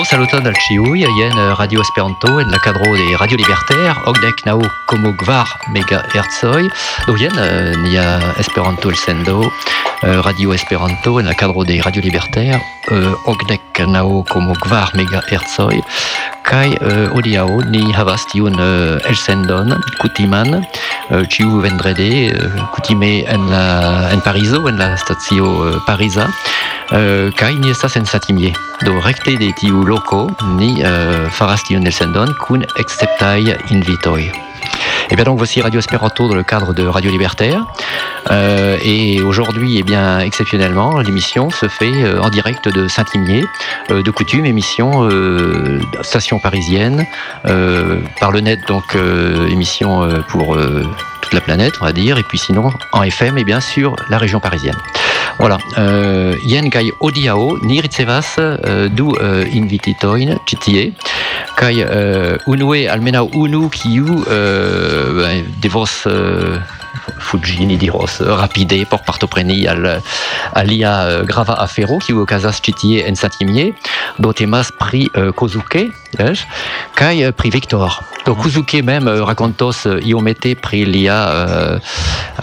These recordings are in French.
Do saluton al ĉiuj jen Radio Esperanto en la cadro de Radio Libertaire ogdek naŭ komo kvar megahertzoj. Do jen uh, nia Esperanto elsendo uh, Radio Esperanto en la cadro de Radio Libertaire ogdek naŭ komo kvar megahertzoj. Kaj hodiaŭ ni havas tiun elsendon kutiman ĉiu vendrede kutime en la en Parizo en la stacio Pariza. Kaj ni estas en Satimie. Do recte de tiu loco ni uh, faras kun exceptai invitoi. Et bien donc voici Radio Esperanto dans le cadre de Radio Libertaire. Euh, et aujourd'hui, eh bien exceptionnellement, l'émission se fait euh, en direct de Saint-Imier, euh, de coutume, émission euh, station parisienne, euh, par le net donc euh, émission euh, pour euh, toute la planète, on va dire, et puis sinon en FM et bien sûr la région parisienne. Voilà, euh, yen kai odiao ni ricevas euh, du euh, invititoin ĉi tie. Kaj euh, unue almenaŭ unu kiu euh, devos euh, fuĝi ni diros rapide por partopreni al alia euh, grava afero kiu okazas ĉi tie en Satimie do temas pri euh, Kozuke kaj euh, pri Victor. Do Kozuke mem euh, rakontos euh, iomete pri lia euh,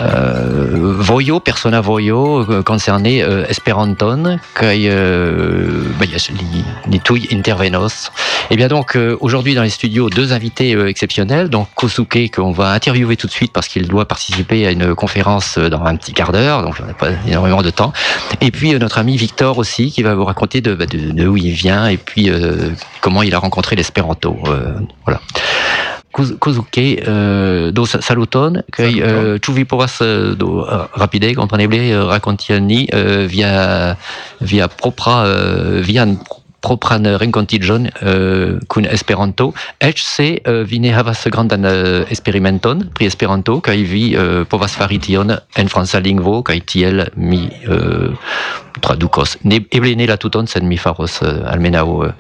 euh, vojo, persona vojo euh, concerne euh, Esperanton kaj euh, bah, li, li tuj intervenos. Et bien donc euh, aujourd'hui dans les studios deux invités euh, exceptionnels, donc Kosuke qu'on va interviewer tout de suite parce qu'il doit participer à une conférence euh, dans un petit quart d'heure, donc on n'a pas énormément de temps. Et puis euh, notre ami Victor aussi qui va vous raconter de, bah, de, de où il vient et puis euh, comment il a rencontré l'espéranto. Euh, voilà. Kozuke, euh, do sa- saluton, kaj ĉu vi povas do rapide kompreneble rakonti al ni via via propra vian propran renkontiĝon uh, kun Esperanto, eĉ se uh, vi ne havas grandan uh, eksperimenton pri Esperanto kaj vi uh, povas fari tion en franca lingvo kaj tiel mi uh, tradukos. Ne, eble ne la tuton, sed mi faros uh, almenaŭ uh,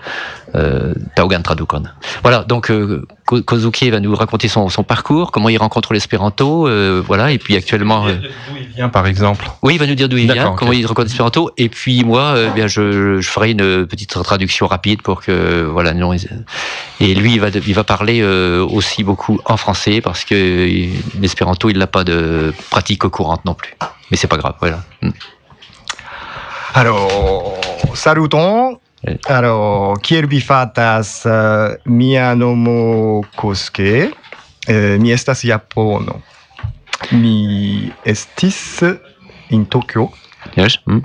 euh, taŭgan tradukon. Voilà, donc euh, Ko- Kozuki va nous raconter son, son parcours, comment il rencontre l'espéranto, euh, voilà, et puis actuellement, euh, D'où il vient, par exemple oui, il va nous dire d'où il vient, comment il rencontre l'espéranto, et puis moi, euh, bien, je, je ferai une petite traduction rapide pour que, voilà, non, et lui, il va, il va parler aussi beaucoup en français parce que l'espéranto, il n'a pas de pratique courante non plus, mais c'est pas grave, voilà. Mm. Alors, saluton. Caro, kiel vi fatas? Uh, mia nomo Kosuke, uh, mi estas Japono. Mi estis in Tokyo. Yes. Mm.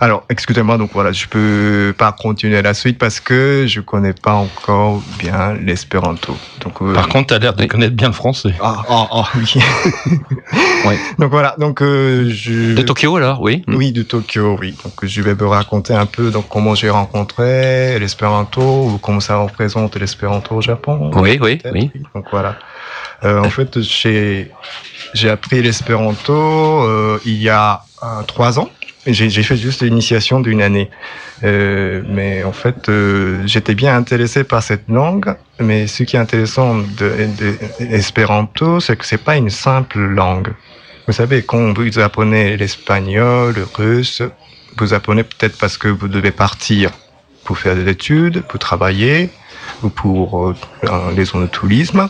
Alors, excusez-moi, donc voilà, je peux pas continuer la suite parce que je connais pas encore bien l'espéranto. Donc, euh, Par contre, tu as l'air de Oui. connaître bien le français. ah, ah, ah, oui. Ouais. Donc voilà, donc euh, je. De Tokyo, alors, oui. mm. Oui, de Tokyo, oui. Donc, je vais vous raconter un peu donc, comment j'ai rencontré l'espéranto ou comment ça représente l'espéranto au Japon. Oui, oui, oui. Donc, voilà. Euh, en fait, j'ai, j'ai appris l'espéranto euh, il y a euh, trois ans. J'ai, fait juste l'initiation d'une année. Euh, mais en fait, euh, j'étais bien intéressé par cette langue. Mais ce qui est intéressant de, de l'espéranto, c'est que c'est pas une simple langue. Vous savez, quand vous apprenez l'espagnol, le russe, vous apprenez peut-être parce que vous devez partir pour faire des études, pour travailler, ou pour euh, les zones de tourisme.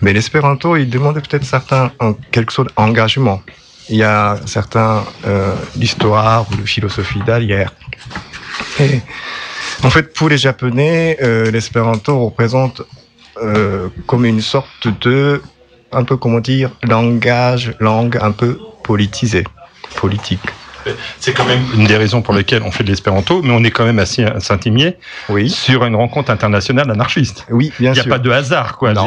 Mais l'espéranto, il demande peut-être certains, en quelque sorte, engagement. Il y a certains, euh, l'histoire ou la philosophie derrière. Et, en fait, pour les Japonais, euh, l'espéranto représente euh, comme une sorte de, un peu comment dire, langage, langue un peu politisée, politique. C'est quand même une des raisons pour lesquelles on fait de l'espéranto, mais on est quand même assis à Saint-Imier Oui, sur une rencontre internationale anarchiste. oui, bien Il n'y a pas de hasard, quoi. Non. Il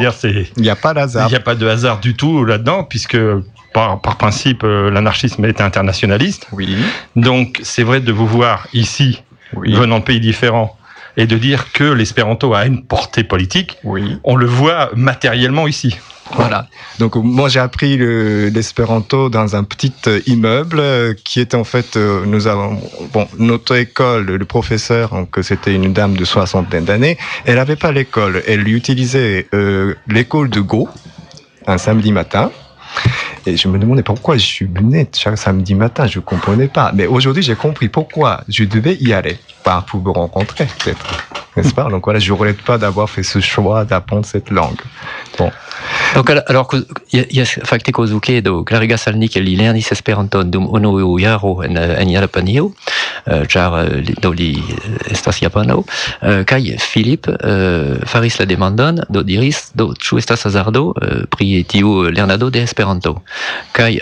n'y a pas Il d'hasard. n'y a pas de hasard du tout là-dedans, puisque par, par principe, euh, l'anarchisme est internationaliste. Oui, Donc, c'est vrai de vous voir ici, oui, venant de pays différents, et de dire que l'espéranto a une portée politique. oui. On le voit matériellement ici. Voilà. Donc moi j'ai appris le- l'espéranto dans un petit euh, immeuble euh, qui était en fait euh, nous avons bon notre école le professeur donc c'était une dame de soixantaine d'années elle n'avait pas l'école elle utilisait euh, l'école de Go un samedi matin et je me demandais pourquoi je suis venu chaque samedi matin je comprenais pas. Mais aujourd'hui j'ai compris pourquoi je devais y aller pas pour me rencontrer peut-être n'est-ce pas? Donc voilà, je ne regrette pas d'avoir fait ce choix d'apprendre cette langue. Bon. Donc alors fakte kozuke do clariga salnik li lernis esperanton dum ono jaro en en Japanio jar do li estas japano kai Philip faris la demandon do diris do ĉu estas hazardo pri tiu lernado de Esperanto kai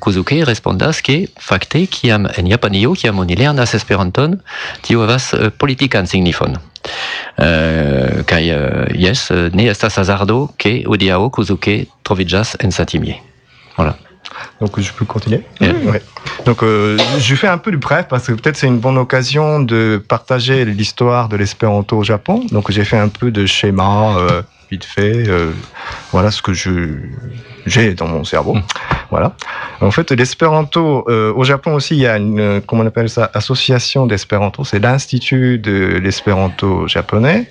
kozuke respondas ke fakte kiam en Japanio kiam oni lernas Esperanton tiu havas politikan signifon Euh, uh, estas hazardo ke odiao kuzuke troviĝas en Satimie. Voilà. Donc je peux continuer ouais. Donc euh, je fais un peu du bref parce que peut-être c'est une bonne occasion de partager l'histoire de l'espéranto au Japon. Donc j'ai fait un peu de schéma euh, vite fait. Euh, voilà ce que je j'ai dans mon cerveau. Mmh. Voilà. En fait, l'espéranto euh, au Japon aussi, il y a une comment on appelle ça association d'espéranto. C'est l'institut de l'espéranto japonais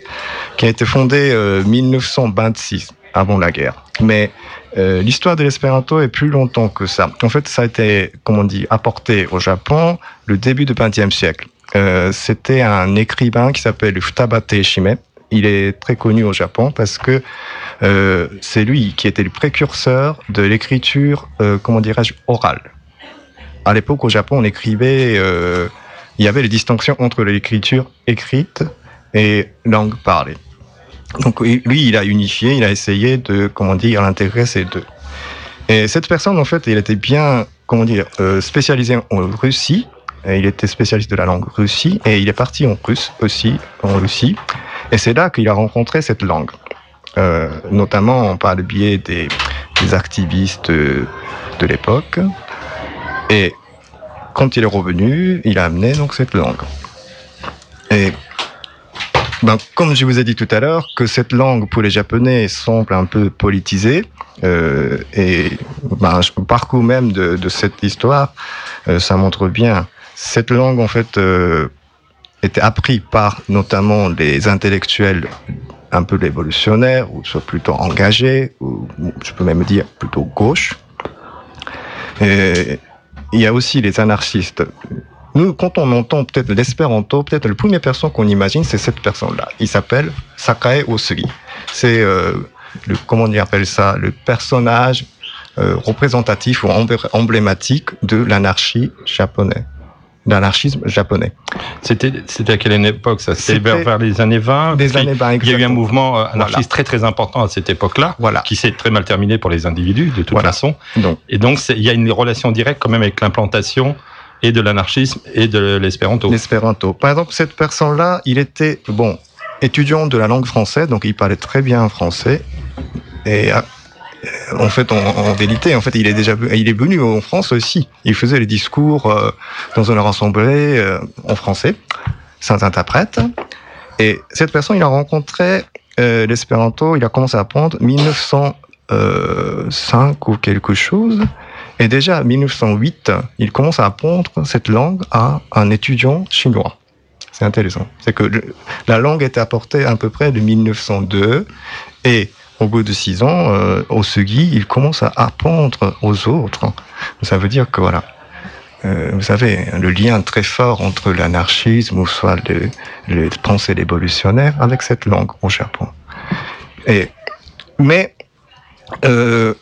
qui a été fondé euh, 1926 avant la guerre. Mais euh, l'histoire de l'espéranto est plus longtemps que ça. En fait, ça a été, comment on dit, apporté au Japon le début du XXe siècle. Euh, C'était un écrivain qui s'appelle Futabate Shime. Il est très connu au Japon parce que euh, c'est lui qui était le précurseur de l'écriture, euh, comment dirais-je, orale. À l'époque, au Japon, on écrivait, euh, il y avait les distinctions entre l'écriture écrite et langue parlée. Donc lui, il a unifié, il a essayé de, comment dire, intégrer ces deux. Et cette personne, en fait, il était bien, comment dire, spécialisé en Russie. Il était spécialiste de la langue russie et il est parti en russe aussi, en Russie. Et c'est là qu'il a rencontré cette langue, euh, notamment par le biais des, des activistes de, de l'époque. Et quand il est revenu, il a amené donc cette langue. Et ben, comme je vous ai dit tout à l'heure, que cette langue pour les Japonais semble un peu politisée, euh, et ben, le parcours même de, de cette histoire, euh, ça montre bien. Cette langue, en fait, euh, était apprise par notamment les intellectuels un peu révolutionnaires, ou soit plutôt engagés, ou je peux même dire plutôt gauche. Et il y a aussi les anarchistes nous, quand on entend peut-être l'espéranto, peut-être la première personne qu'on imagine, c'est cette personne-là. Il s'appelle Sakae Osugi. C'est euh, le comment on appelle ça, le personnage euh, représentatif ou emblématique de l'anarchie japonaise d'anarchisme japonais. C'était à quelle époque ça? C'était vers, vers, les années 20. Des années 20. Il y a eu un mouvement anarchiste voilà. très très important à cette époque-là, voilà. qui s'est très mal terminé pour les individus de toute voilà. façon. Donc. Et donc il y a une relation directe quand même avec l'implantation et de l'anarchisme et de l'espéranto. L'espéranto. Par exemple, cette personne-là, il était bon étudiant de la langue française, donc il parlait très bien français. Et en fait, en, en, vérité, en fait, il est déjà, il est venu en France aussi. Il faisait les discours euh, dans une assemblée euh, en français, sans interprète. Et cette personne, il a rencontré euh, l'espéranto. Il a commencé à apprendre 1905 ou quelque chose. Et déjà, en 1908, il commence à apprendre cette langue à un étudiant chinois. C'est intéressant. C'est que la langue était apportée à peu près de 1902 et au bout de six ans, euh, Osugi, il commence à apprendre aux autres. Ça veut dire que voilà, euh, vous savez, le lien très fort entre l'anarchisme ou soit les pensées révolutionnaires avec cette langue au Japon. Et, mais euh,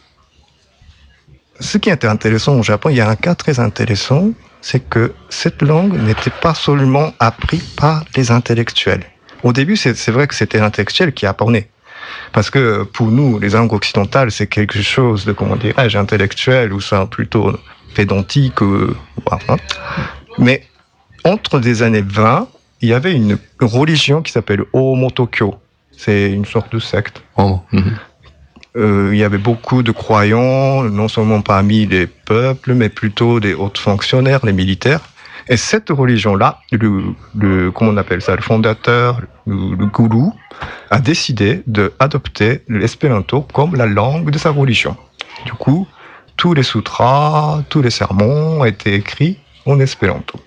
ce qui était intéressant au Japon, il y a un cas très intéressant, c'est que cette langue n'était pas seulement apprise par les intellectuels. Au début, c'est vrai que c'était l'intellectuel qui apprenait. Parce que pour nous, les langues occidentales, c'est quelque chose de, comment dirais-je, intellectuel ou ça plutôt pédantique. Euh, voilà. Mais entre des années 20, il y avait une religion qui s'appelle Omotokyo. C'est une sorte de secte. Oh. Mm -hmm. Euh, il y avait beaucoup de croyants, non seulement parmi les peuples, mais plutôt des hauts fonctionnaires, les militaires. Et cette religion-là, le, le, comment on appelle ça, le fondateur, le, le gourou, a décidé d'adopter l'espéranto comme la langue de sa religion. Du coup, tous les sutras, tous les sermons étaient écrits en espéranto.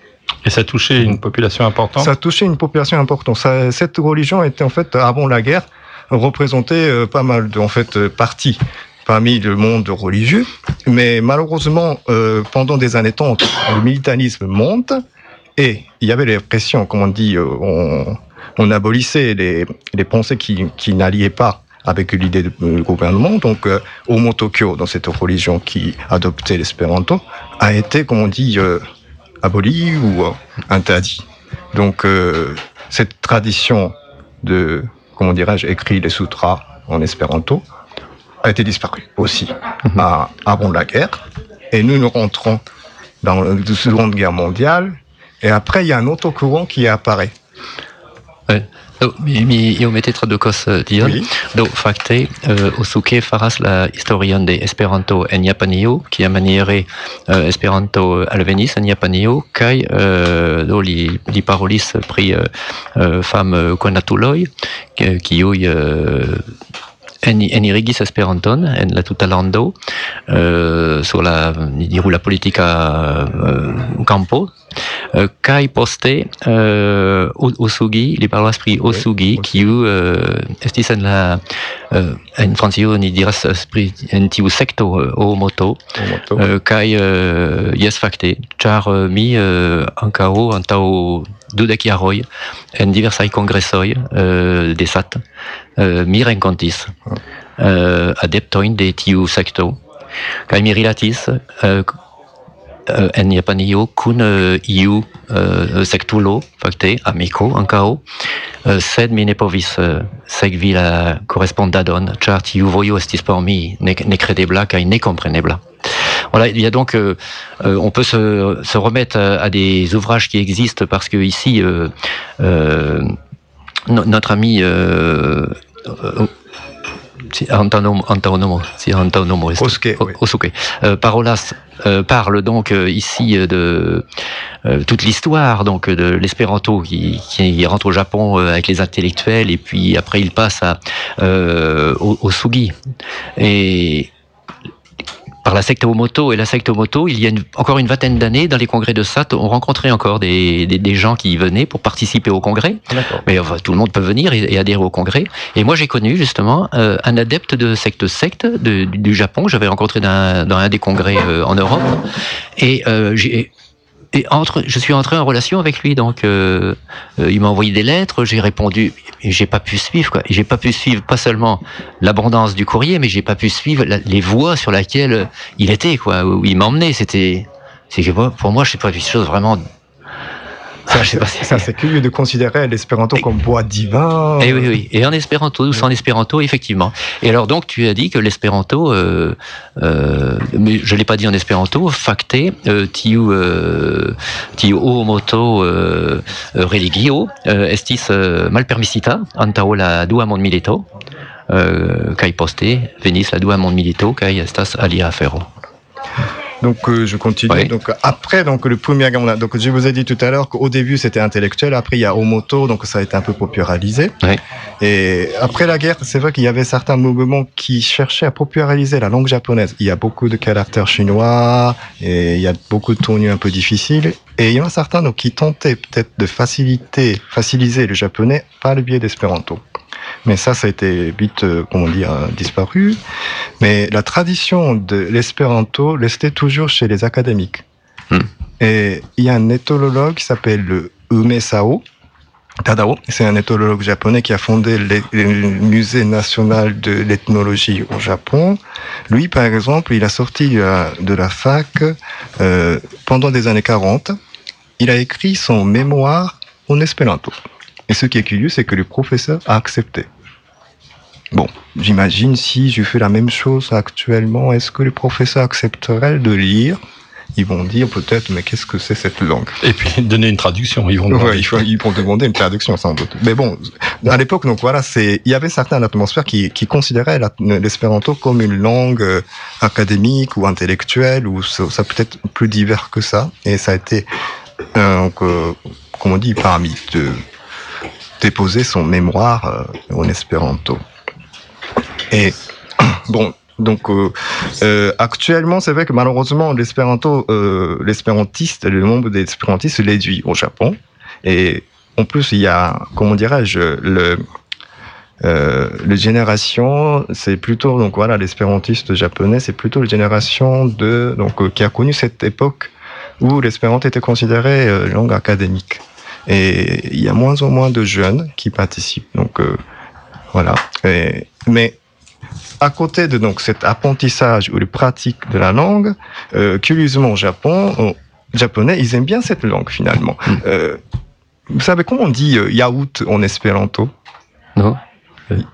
Et ça touchait une population importante? Ça touchait une population importante. Ça, cette religion était en fait, avant la guerre, représentait euh, pas mal de en fait, euh, partis parmi le monde religieux. Mais malheureusement, euh, pendant des années 30, le militarisme monte et il y avait les pressions, comme on dit, euh, on, abolissait les, les pensées qui, qui n'alliaient pas avec l'idée du gouvernement. Donc, euh, Homo Tokyo, dans cette religion qui adoptait l'espéranto, a été, comme on dit, euh, aboli ou euh, interdit. Donc, euh, cette tradition de, comment dirais-je, écrit les sutras en espéranto a été disparue aussi Mhm. à- avant la guerre. Et nous nous rentrons dans la Seconde Guerre mondiale. Et après, il y a un autre courant qui apparaît. Do, mi, mi io mette tradukos tion. Oui. Do fakte uh, Osuke faras la historion de Esperanto en Japanio, kia maniere uh, Esperanto alvenis en Japanio, kaj uh, do li, li parolis pri uh, fam konatuloj, ki- kiuj uh, en, enirigis Esperanton en la tuta lando uh, sur la, diru la uh, campo, Uh, kai poste uh, O- Osugi, li parolas pri Osugi, kiu uh, estis en la en Francio ni diras pri en tiu sekto uh, Oomoto, Omoto. uh, kai uh, jes fakte, ĉar mi uh, ankaŭ antaŭ dudek jaroj en diversaj kongresoj uh, de SAT mi renkontis uh, adeptojn de tiu sekto kaj mi rilatis uh, uh, en Japanio kun uh, iu uh, sektulo, fakte, amiko ankaŭ, uh, sed mi ne povis uh, sekvi la korespondadon, ĉar tiu vojo estis por mi ne- nekredebla kaj nekomprenebla. Voilà, il y a donc, euh, euh, on peut se, se remettre à, à des ouvrages qui existent parce que ici, euh, euh, no- notre ami c'est Antonomo, c'est Antonomo, Osuke, oui. Osuke. Euh, Parolas euh, parle donc euh, ici euh, de euh, toute l'histoire donc de l'espéranto qui, qui rentre au Japon euh, avec les intellectuels et puis après il passe à euh, au, au Sugi et par la secte Omoto et la secte Omoto, il y a une- encore une vingtaine d'années, dans les congrès de SAT, on rencontrait encore des, des, des gens qui venaient pour participer au congrès. Mais enfin, tout le monde peut venir et, et adhérer au congrès. Et moi, j'ai connu justement euh, un adepte de secte secte de- du, du Japon. que J'avais rencontré dans, dans un des congrès euh, en Europe. Et euh, j'ai et entre, je suis entré en relation avec lui, donc euh, euh, il m'a envoyé des lettres, j'ai répondu, j'ai pas pu suivre quoi. J'ai pas pu suivre pas seulement l'abondance du courrier, mais j'ai pas pu suivre les voies sur lesquelles il était quoi, où il m'emmenait. C'était, c'est que pour moi, je sais pas, des choses vraiment. Ça, je sais pas. c'est- Ça, c'est curieux de considérer l'espéranto comme bois divin. eh oui, oui. Et en espéranto ou sans espéranto, effectivement. Et alors donc, tu as dit que l'espéranto, euh, euh, mais je l'ai pas dit en espéranto, facte, euh, tiu, euh, tiu homoto euh, religio euh, estis malpermissita antaŭ la dua mondmilito, euh, kaj poste venis la dua mondmilito kaj estas alia afero. Donc euh, je continue. Oui. Donc après donc le premier mondiale. Donc je vous ai dit tout à l'heure qu'au début c'était intellectuel, après il y a Omoto, donc ça a été un peu popularisé. Oui. Et après la guerre, c'est vrai qu'il y avait certains mouvements qui cherchaient à populariser la langue japonaise. Il y a beaucoup de caractères chinois et il y a beaucoup de tournures un peu difficiles. Et il y en a certains donc qui tentaient peut-être de faciliter, faciliser le japonais par le biais d'espéranto. Mais ça, ça a été vite, euh, comment dire, euh, disparu. Mais la tradition de l'espéranto restait toujours chez les académiques. Hmm. Et il y a un éthologue qui s'appelle le Umesao Tadao. C'est un éthologue japonais qui a fondé le le musée national de l'ethnologie au Japon. Lui, par exemple, il a sorti de la, de la fac euh, pendant des années 40. Il a écrit son mémoire en espéranto. Et ce qui est curieux, c'est que le professeur a accepté. Bon, j'imagine si je fais la même chose actuellement, est-ce que les professeurs accepteraient de lire? Ils vont dire peut-être, mais qu'est-ce que c'est cette langue? Et puis donner une traduction, ils vont demander. Ouais, ils vont demander une traduction sans doute. Mais bon, à l'époque, donc voilà, c'est, il y avait certains atmosphères qui, qui considéraient l'espéranto comme une langue euh, académique ou intellectuelle, ou ça, ça peut être plus divers que ça. Et ça a été, euh, donc, euh, comme on dit, parmi de déposer son mémoire euh, en espéranto. Et bon, donc euh, euh, actuellement, c'est vrai que malheureusement, l'espéranto, euh, l'espérantiste, le nombre d'espérantistes réduit au Japon. Et en plus, il y a, comment dirais-je, le euh, le génération, c'est plutôt donc voilà l'espérantiste japonais, c'est plutôt la génération de donc euh, qui a connu cette époque où l'espéranto était considéré euh, langue académique. et il y a moins en moins de jeunes qui participent. Donc euh, voilà. Et, mais à côté de donc cet apprentissage ou les pratiques de la langue, euh, curieusement au Japon, au japonais, ils aiment bien cette langue finalement. Mm. Euh, vous savez comment on dit euh, yaourt en espéranto? Non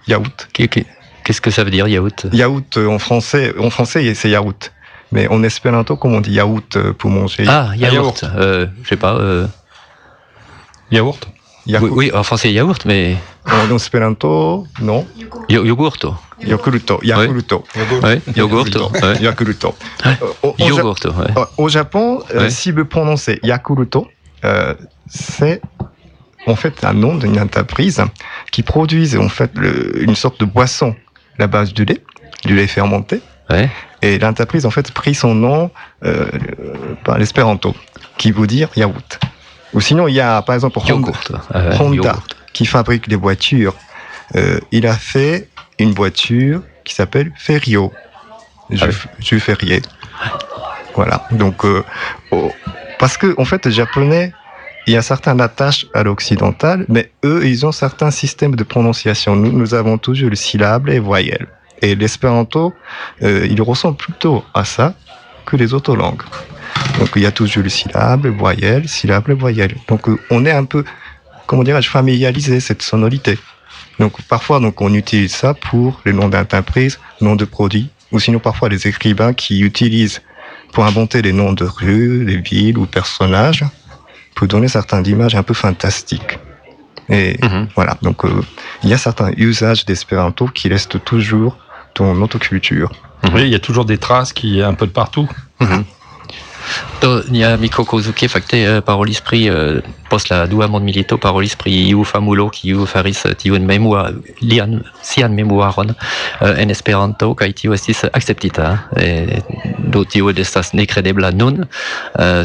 Yaourt. Qu'est- qu'est- Qu'est-ce que ça veut dire, yaourt? Yaourt euh, en français, en français c'est yaourt. Mais en espéranto, comment on dit yaourt euh, pour manger? Ah, yaourt. yaourt. Euh, je sais pas. euh, Yaourt? Yakult? oui, oui, en français yaourt, mais En espéranto, non. yo- yogurto. Yakulto. Yakulto. Yogurto. Yakulto. Euh, Yogurto. Euh, Au Japon, euh, Ouais. si vous prononcez Yakulto, euh, c'est en fait un nom d'une entreprise qui produit en fait le- une sorte de boisson à la base du lait, du lait fermenté. Ouais. Et l'entreprise en fait pris son nom euh, par l'espéranto, qui veut dire yaourt. Ou sinon, il y a par exemple Honda, Yogourt. euh, Honda qui fabrique des voitures. Euh, il a fait une voiture qui s'appelle Ferio. Je, Ah oui. Voilà. Donc, euh, oh, parce que en fait, les Japonais, il y a certaines attaches à l'occidental, mais eux, ils ont certains systèmes de prononciation. Nous, nous avons toujours le syllabe et voyelle. Et l'espéranto, euh, il ressemble plutôt à ça que les autres langues. Donc, il y a toujours le syllabe, le voyelle, syllabe, le voyelle. Donc, euh, on est un peu, comment dirais-je, familiarisé cette sonorité. Donc, parfois, donc, on utilise ça pour les noms d'entreprises, noms de produits, ou sinon parfois les écrivains qui utilisent pour inventer les noms de rues, des villes ou personnages, pour donner certaines images un peu fantastiques. Et Mhm. voilà, donc euh, il y a certains usages d'espéranto qui restent toujours dans notre culture. Oui, il y a toujours des traces qui un peu de partout. To nia Miko Kozuke fakte eh, parolis pri eh, post la dua mondmilito parolis pri iu famulo kiu faris eh, tiun memua lian sian memuaron en Esperanto kaj tio estis akceptita e do tio estas nekredebla nun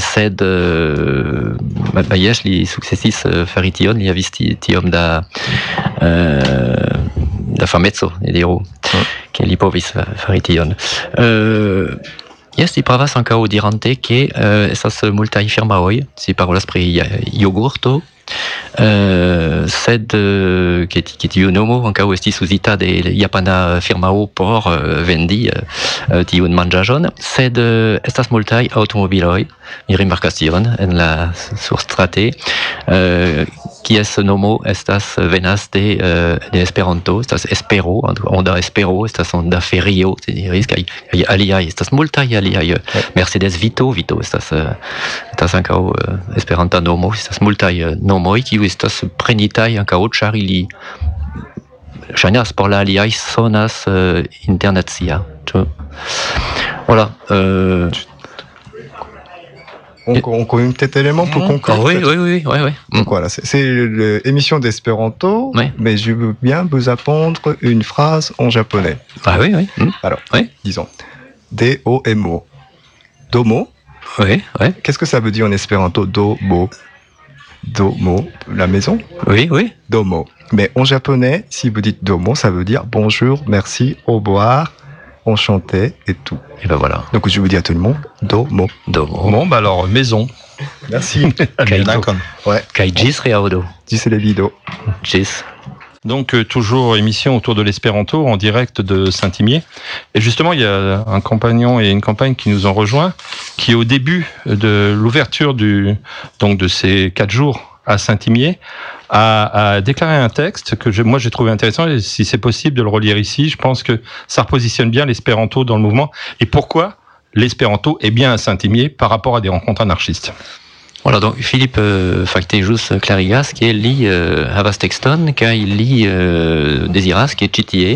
sed jes li sukcesis fari tion li havis ti- tiom da da fameco ne diru ke li povis fari tion Li pravas ankaŭ dirante ke uh, estas multaj firmaoj, si parolas pri jogurto, uh, sed uh, ke tiu nomo ankaŭ estis uzita de japana firmao por uh, vendi uh, tiun manĝaĵon, sed uh, estas multaj aŭtomobiloj, mi rimarkas tion en la surstrate, uh, kies nomo? Estas venas de, uh, de Esperanto, estas Espero, onda Espero, estas onda Ferio, diris, kaj aliaj, estas multaj aliaj, Mercedes Vito, Vito estas, uh, estas ankaŭ uh, Esperanta nomo, estas multaj uh, nomoj, kiuj estas prenitaj ankaŭ ĉar ili ŝajnas por la aliaj sonas internacia. ĉu? Voilà. Euh, On, on connaît peut-être élément pour Mhm. conclure. ah oui, oui, oui, oui, oui. Donc voilà, c'est- l'émission d'espéranto, Oui. mais je veux bien vous apprendre une phrase en japonais. Ah oui, oui. Mm. Disons, D-O-M-O. Domo, Oui, oui, qu'est-ce que ça veut dire en espéranto Domo? Domo, la maison? Oui, oui. Domo. Mais en japonais, si vous dites domo, ça veut dire bonjour, merci, au revoir, enchanté et tout. Et ben voilà. Donc je vous dis à tout le monde, domo. Domo. Bon, bah alors, maison. Merci. À bientôt. Kai jis reaudo. Dis c'est les vidéos. Jis. Donc, euh, toujours émission autour de l'espéranto en direct de Saint-Imier. Et justement, il y a un compagnon et une compagne qui nous ont rejoints, qui au début de l'ouverture du, donc de ces quatre jours à Saint-Imier, a, a déclaré un texte que je- moi j'ai trouvé intéressant. Et si c'est possible de le relire ici, je pense que ça repositionne bien l'espéranto dans le mouvement. Et pourquoi l'espéranto est bien à Saint-Imier par rapport à des rencontres anarchistes. Voilà, donc Philippe euh, fakte jus clarigas qui li euh, havas texton kaj li euh, deziras ke ĉi tie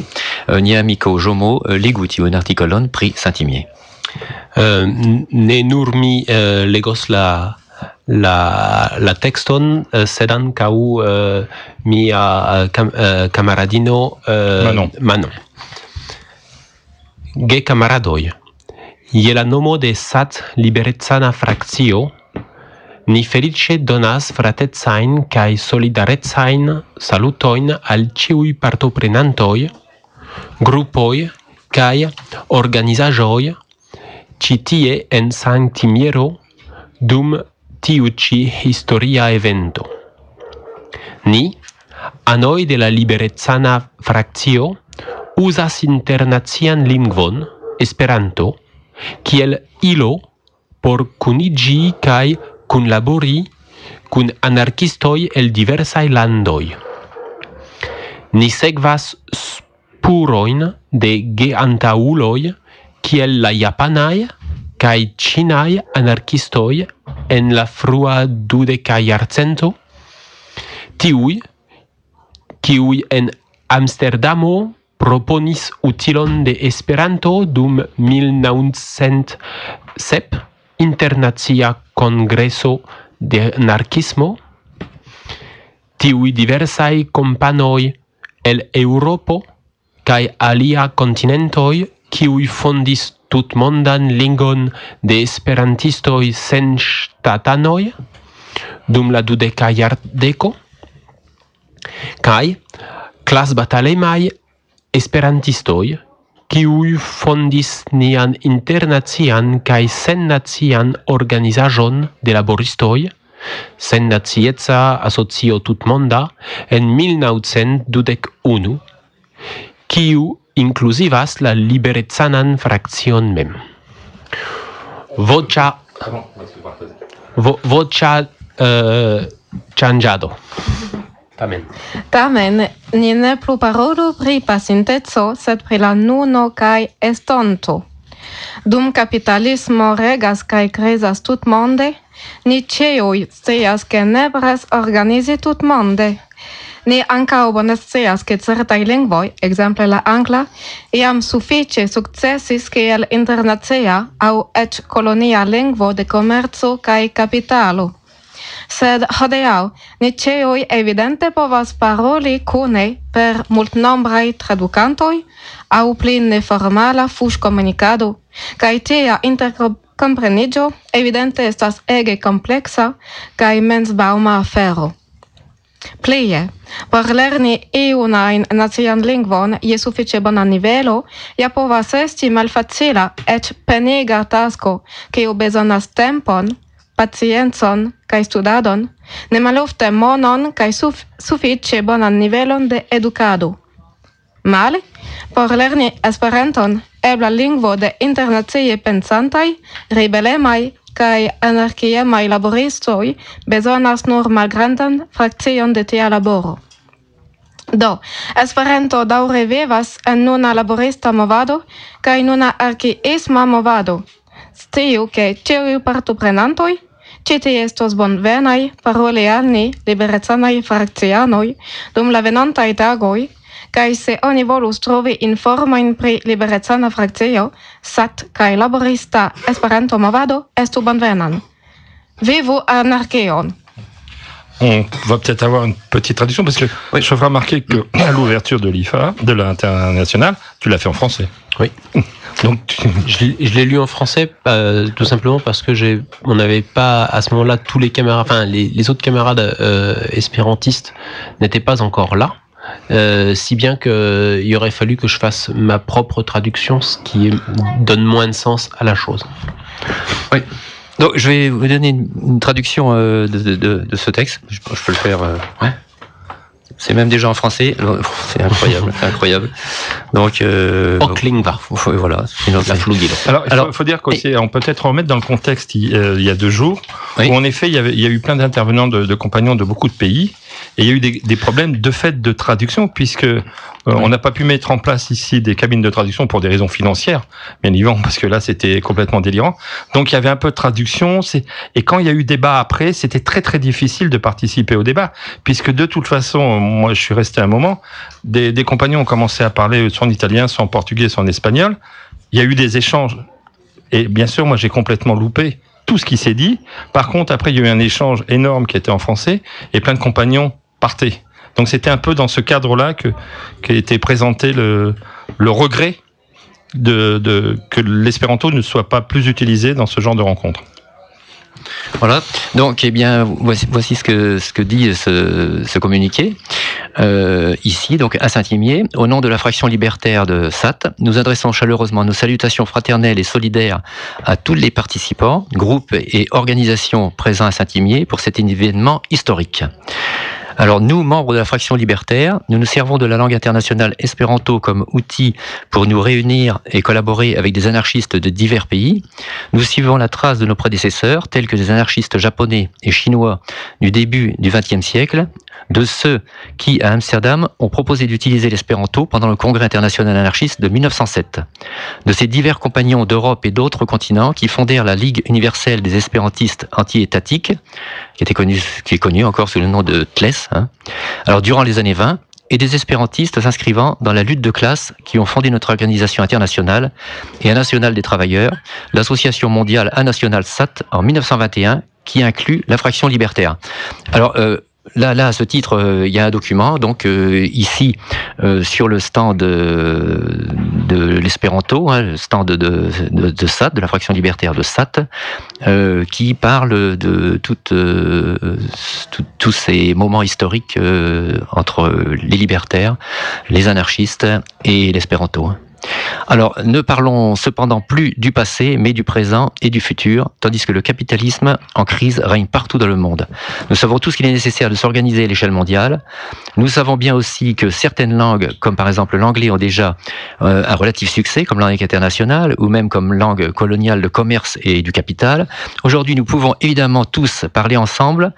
euh, nia amiko Jomo euh, legu tiun artikolon pri Saint-Imier. Euh, ne euh, legos la la la texton eh, sed ankaŭ eh, mia eh, cam, camaradino Manon. Manon. Ge camaradoj, je la nomo de Sat Liberecana Frakcio, ni felice donas fratezain cae solidarezain salutoin al ciui partoprenantoi, gruppoi cae organizajoi citie en Sanctimiero dum tiu ci historia evento. Ni, anoi de la liberezana fractio, usas internazian lingvon, Esperanto, kiel ilo por kunigi kaj kunlabori kun anarchistoi el diversai landoi. Ni segvas spuroin de geantauloi kiel la japanaj, kai chinai anarchistoi en la frua dude kai arcento tiui, kiui en Amsterdamo proponis utilon de Esperanto dum 1907 internacia congreso de anarchismo, tiui diversai companoi el Europo kai alia continentoi kiui fondis tutmondan lingon de esperantistoj sen ŝtatanoj dum la dudeka jardeko. Kaj klasbatalemaj esperantistoj kiuj fondis nian internacian kaj sennacian organizajon de laboristoj sennacieca asocio tutmonda en 1921 kiu inclusivas la liberecanan frakcion mem. Vocia vo, vocia uh, eh, changiado. Tamen. Tamen, ni ne plu parolu pri pasintezo, sed pri la nuno kaj estonto. Dum capitalismo regas kaj cresas tutmonde, ni ĉiuj scias ke nebras organizi tutmonde. Ni ankaŭ bone scias ke certaj lingvoj, ekzemple la angla, iam sufiĉe sukcesis kiel internacia au et kolonia lingvo de komerco kaj kapitalo. Sed hodeau, ni ĉiuj evidente povas paroli kune per multnombraj tradukantoj aŭ pli neformala fuŝkomunikado kaj tia interkompreniĝo evidente estas ege complexa kompleksa mens mensbauma afero. Plie, por lerni iunain nazian lingvon je sufiĉe bona nivelo, ja povas esti malfacila, et peniga tasko, kiu bezonas tempon, paciencon kaj studadon, ne malofte monon kaj suf sufiĉe bonan nivelon de edukado. Male, por lerni Esperanton, ebla lingvo de internacie pensantai, ribelemai, kai anarchia mai laboristoi bezonas nur malgrandan frakcion de tia laboro. Do, Esperanto daure vivas en nuna laborista movado kai nuna arkiisma movado. Stiu, ke ciui partoprenantoi, citi estos bonvenai paroli al ni liberecanaj frakcianoj dum la venontaj tagoi kai se oni volus trovi informoin pri liberezana frakcio, sat kai laborista Esperanto movado estu bonvenan. Vivu anarchion! On va peut-être avoir une petite traduction parce que je ferai remarquer que à l'ouverture de l'IFA, de l'international, tu l'as fait en français. Oui. Donc, tu- Je, l'ai- je l'ai lu en français euh, tout simplement parce que j'ai, on n'avait pas à ce moment-là tous les camarades, enfin les, les autres camarades euh, espérantistes n'étaient pas encore là, euh, si bien que il aurait fallu que je fasse ma propre traduction, ce qui donne moins de sens à la chose. Donc, je vais vous donner une, une traduction euh, de, de- de- de ce texte. Je, je peux le faire. euh, ouais. C'est même déjà en français. C'est incroyable, incroyable. Donc, euh, voilà. Sinon, la. Alors, il faut, Alors, faut dire qu'aussi, on peut peut-être remettre dans le contexte il, euh, il y a deux jours, Oui. où en effet, il y, avait, il y a eu plein d'intervenants de, de compagnons de beaucoup de pays, et il y a eu des, problèmes de fait de traduction, puisque euh, on n'a pas pu mettre en place ici des cabines de traduction pour des raisons financières, bien évidemment, parce que là, c'était complètement délirant. Donc, il y avait un peu de traduction, et quand il y a eu débat après, c'était très très difficile de participer au débat, puisque de toute façon, moi, je suis resté un moment, des, des compagnons ont commencé à parler soit en italien, soit en portugais, soit en espagnol. Il y a eu des échanges. Et bien sûr, moi, j'ai complètement loupé tout ce qui s'est dit. Par contre, après, il y a eu un échange énorme qui était en français et plein de compagnons partaient. Donc, c'était un peu dans ce cadre-là que qu'a été présenté le, le regret de, de que l'espéranto ne soit pas plus utilisé dans ce genre de rencontres. Voilà. Donc, eh bien, voici, ce que dit ce, ce communiqué. Euh, ici, donc à Saint-Imier, au nom de la fraction libertaire de SAT, nous adressons chaleureusement nos salutations fraternelles et solidaires à tous les participants, groupes et organisations présents à Saint-Imier pour cet événement historique. Alors nous, membres de la fraction libertaire, nous nous servons de la langue internationale espéranto comme outil pour nous réunir et collaborer avec des anarchistes de divers pays. Nous suivons la trace de nos prédécesseurs, tels que des anarchistes japonais et chinois du début du XXe siècle, de ceux qui, à Amsterdam, ont proposé d'utiliser l'espéranto pendant le Congrès international anarchiste de 1907, de ces divers compagnons d'Europe et d'autres continents qui fondèrent la Ligue universelle des espérantistes anti-étatiques, qui, était connue, qui est connue encore sous le nom de TLES, hein. alors durant les années 20, et des espérantistes s'inscrivant dans la lutte de classe qui ont fondé notre organisation internationale et un national des travailleurs, l'association mondiale A SAT en 1921, qui inclut la fraction libertaire. Alors, euh, Là, là, à ce titre, euh, il y a un document, donc euh, ici euh, sur le stand de, l'espéranto, hein, le stand de, SAT, de la fraction libertaire de SAT, qui parle de tous ces moments historiques entre les libertaires, les anarchistes et l'espéranto. Alors, ne parlons cependant plus du passé, mais du présent et du futur, tandis que le capitalisme en crise règne partout dans le monde. Nous savons tous qu'il est nécessaire de s'organiser à l'échelle mondiale. Nous savons bien aussi que certaines langues, comme par exemple l'anglais, ont déjà euh, un relatif succès comme langue internationale, ou même comme langue coloniale de commerce et du capital. Aujourd'hui, nous pouvons évidemment tous parler ensemble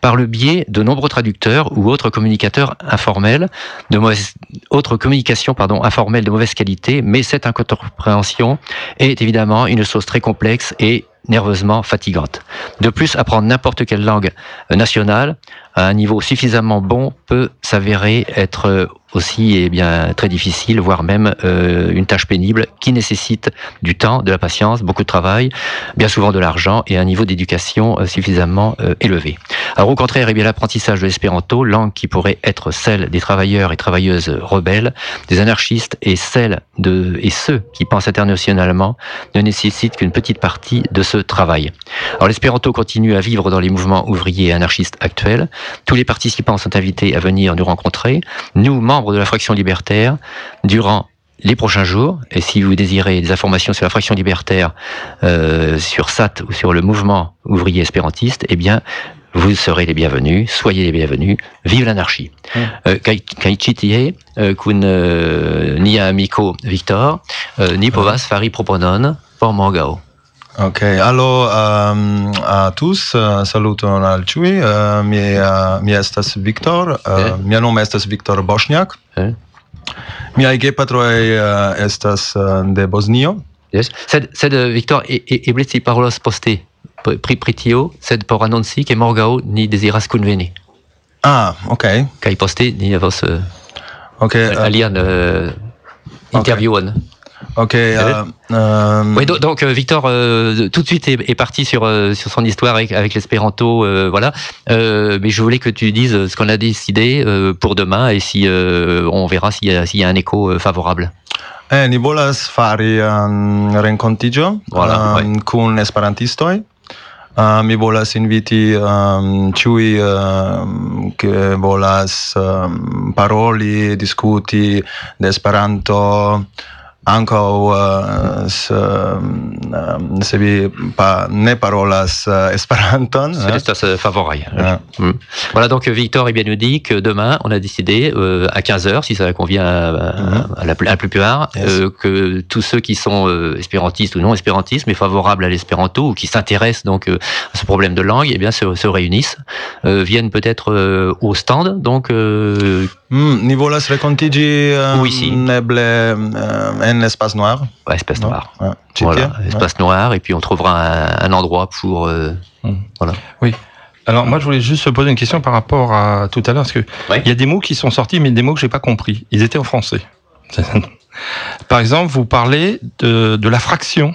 par le biais de nombreux traducteurs ou autres communicateurs informels, de mauvaise, autres communications pardon, informelles de mauvaise qualité, mais cette incompréhension est évidemment une chose très complexe et nerveusement fatigante. De plus, apprendre n'importe quelle langue nationale à un niveau suffisamment bon peut s'avérer être aussi eh bien très difficile, voire même euh, une tâche pénible qui nécessite du temps, de la patience, beaucoup de travail, bien souvent de l'argent et un niveau d'éducation euh, suffisamment euh, élevé. Alors au contraire, eh bien l'apprentissage de l'espéranto, langue qui pourrait être celle des travailleurs et travailleuses rebelles, des anarchistes et celle de et ceux qui pensent internationalement, ne nécessite qu'une petite partie de ce travail. Alors l'espéranto continue à vivre dans les mouvements ouvriers et anarchistes actuels. Tous les participants sont invités à venir nous rencontrer. Nous, membres de la fraction libertaire durant les prochains jours. Et si vous désirez des informations sur la fraction libertaire, euh, sur SAT ou sur le mouvement ouvrier espérantiste, eh bien, vous serez les bienvenus, soyez les bienvenus, vive l'anarchie. Kaichitie, kun ni amico Victor, ni povas fari proponon por. Ok, allo um, a tous, uh, saluton al ciui, uh, mi, uh, mi estas Victor, uh, eh? mia nome estas Victor Bosniak. Eh? Miai gepatroi uh, estas de Bosnio. Yes. Sed, sed Victor, e, e, eblis ti parolos poste pri, pri tio, sed por annonci ke morgao ni desiras kunveni. Ah, ok. Kai poste ni havos uh, okay, alian interviewan. Okay. Ok. Euh, euh... Oui, donc, donc euh, Victor euh, tout de suite est, est parti sur euh, sur son histoire avec, avec l'espéranto, voilà. mais je voulais que tu dises ce qu'on a décidé pour demain et si on verra s'il y a s'il y a un écho favorable. Eh, ni volas fari un rencontigio voilà, um, ouais. kun esperantistoj. Uh, mi volas inviti um, ciui um, che volas um, paroli, discuti de Esperanto, ankaŭ se vi pa, ne parolas Esperanton. C'est estas favoraj. Mm. Voilà, donc Victor eh bien, nous dit que demain, on a décidé euh, à 15h, si ça convient à, mm à, la, à plupart, yes. euh, que tous ceux qui sont euh, espérantistes ou non espérantistes, mais favorables à l'espéranto ou qui s'intéressent donc euh, à ce problème de langue, eh bien, se, se réunissent, euh, viennent peut-être euh, au stand. Donc, mm, ni volas rekontigi oui, si. en espace noir. Ouais, espace noir. Ouais. Voilà, espace ouais. noir, et puis on trouvera un, un endroit pour. Euh, mmh. Voilà. Oui. Alors moi je voulais juste se poser une question par rapport à tout à l'heure parce que il y a des mots qui sont sortis mais des mots que j'ai pas compris. Ils étaient en français. Par exemple, vous parlez de, de la fraction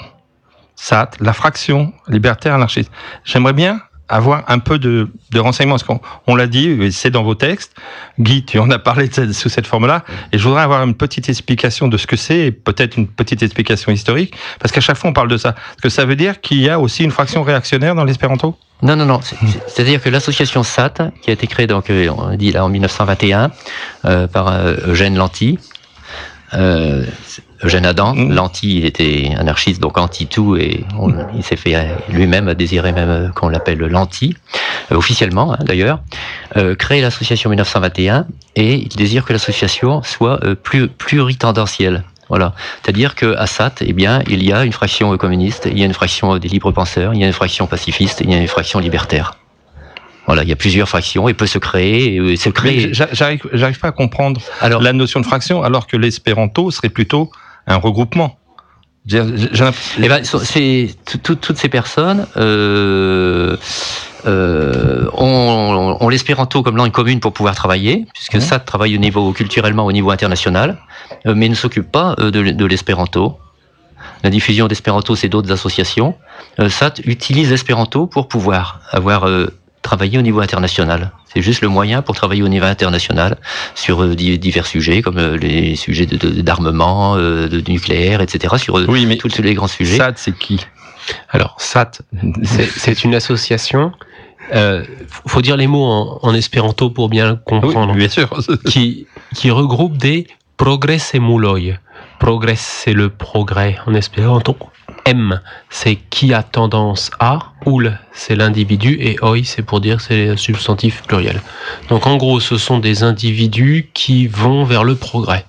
SAT, la fraction libertaire anarchiste. J'aimerais bien avoir un peu de, de renseignements, parce qu'on on, l'a dit, c'est dans vos textes. Guy, tu en as parlé sous cette forme-là, et je voudrais avoir une petite explication de ce que c'est, et peut-être une petite explication historique, parce qu'à chaque fois on parle de ça. Est-ce que ça veut dire qu'il y a aussi une fraction réactionnaire dans l'espéranto? Non, non, non. C'est-à-dire que l'association SAT, qui a été créée donc, on dit là en 1921 euh, par euh, Eugène Lanty, Eugène Adam, mmh. l'anti, il était anarchiste, donc anti-tout, et il s'est fait lui-même désirer même qu'on l'appelle l'anti, officiellement hein, d'ailleurs, créer l'association 1921, et il désire que l'association soit plus pluritendancielle. Voilà. C'est-à-dire que Assad, eh bien, il y a une fraction communiste, il y a une fraction des libres penseurs, il y a une fraction pacifiste, il y a une fraction libertaire. Voilà, il y a plusieurs fractions, il peut se créer, et se créer. J'arrive, j'arrive pas à comprendre alors, la notion de fraction, alors que l'espéranto serait plutôt un regroupement. Eh ben, c'est toutes ces personnes. Euh, euh, on, on l'espéranto comme langue commune pour pouvoir travailler, puisque ça travaille au niveau culturellement au niveau international, euh, mais ne s'occupe pas euh, de, de l'espéranto. La diffusion d'espéranto, c'est d'autres associations. SAT utilise l'espéranto pour pouvoir avoir travaillé au niveau international. C'est juste le moyen pour travailler au niveau international sur divers sujets, comme les sujets d'armement, de, de, nucléaire, etc. Sur oui, mais tous les grands sujets. SAT, c'est qui? Alors, SAT, c'est une association euh, faut dire les mots en, espéranto pour bien comprendre. bien sûr. qui, qui regroupe des progressemuloi. Progress, c'est le progrès en espéranto. M, c'est qui a tendance à. Oul, c'est l'individu. Et oi, c'est pour dire c'est le substantif pluriel. Donc en gros, ce sont des individus qui vont vers le progrès.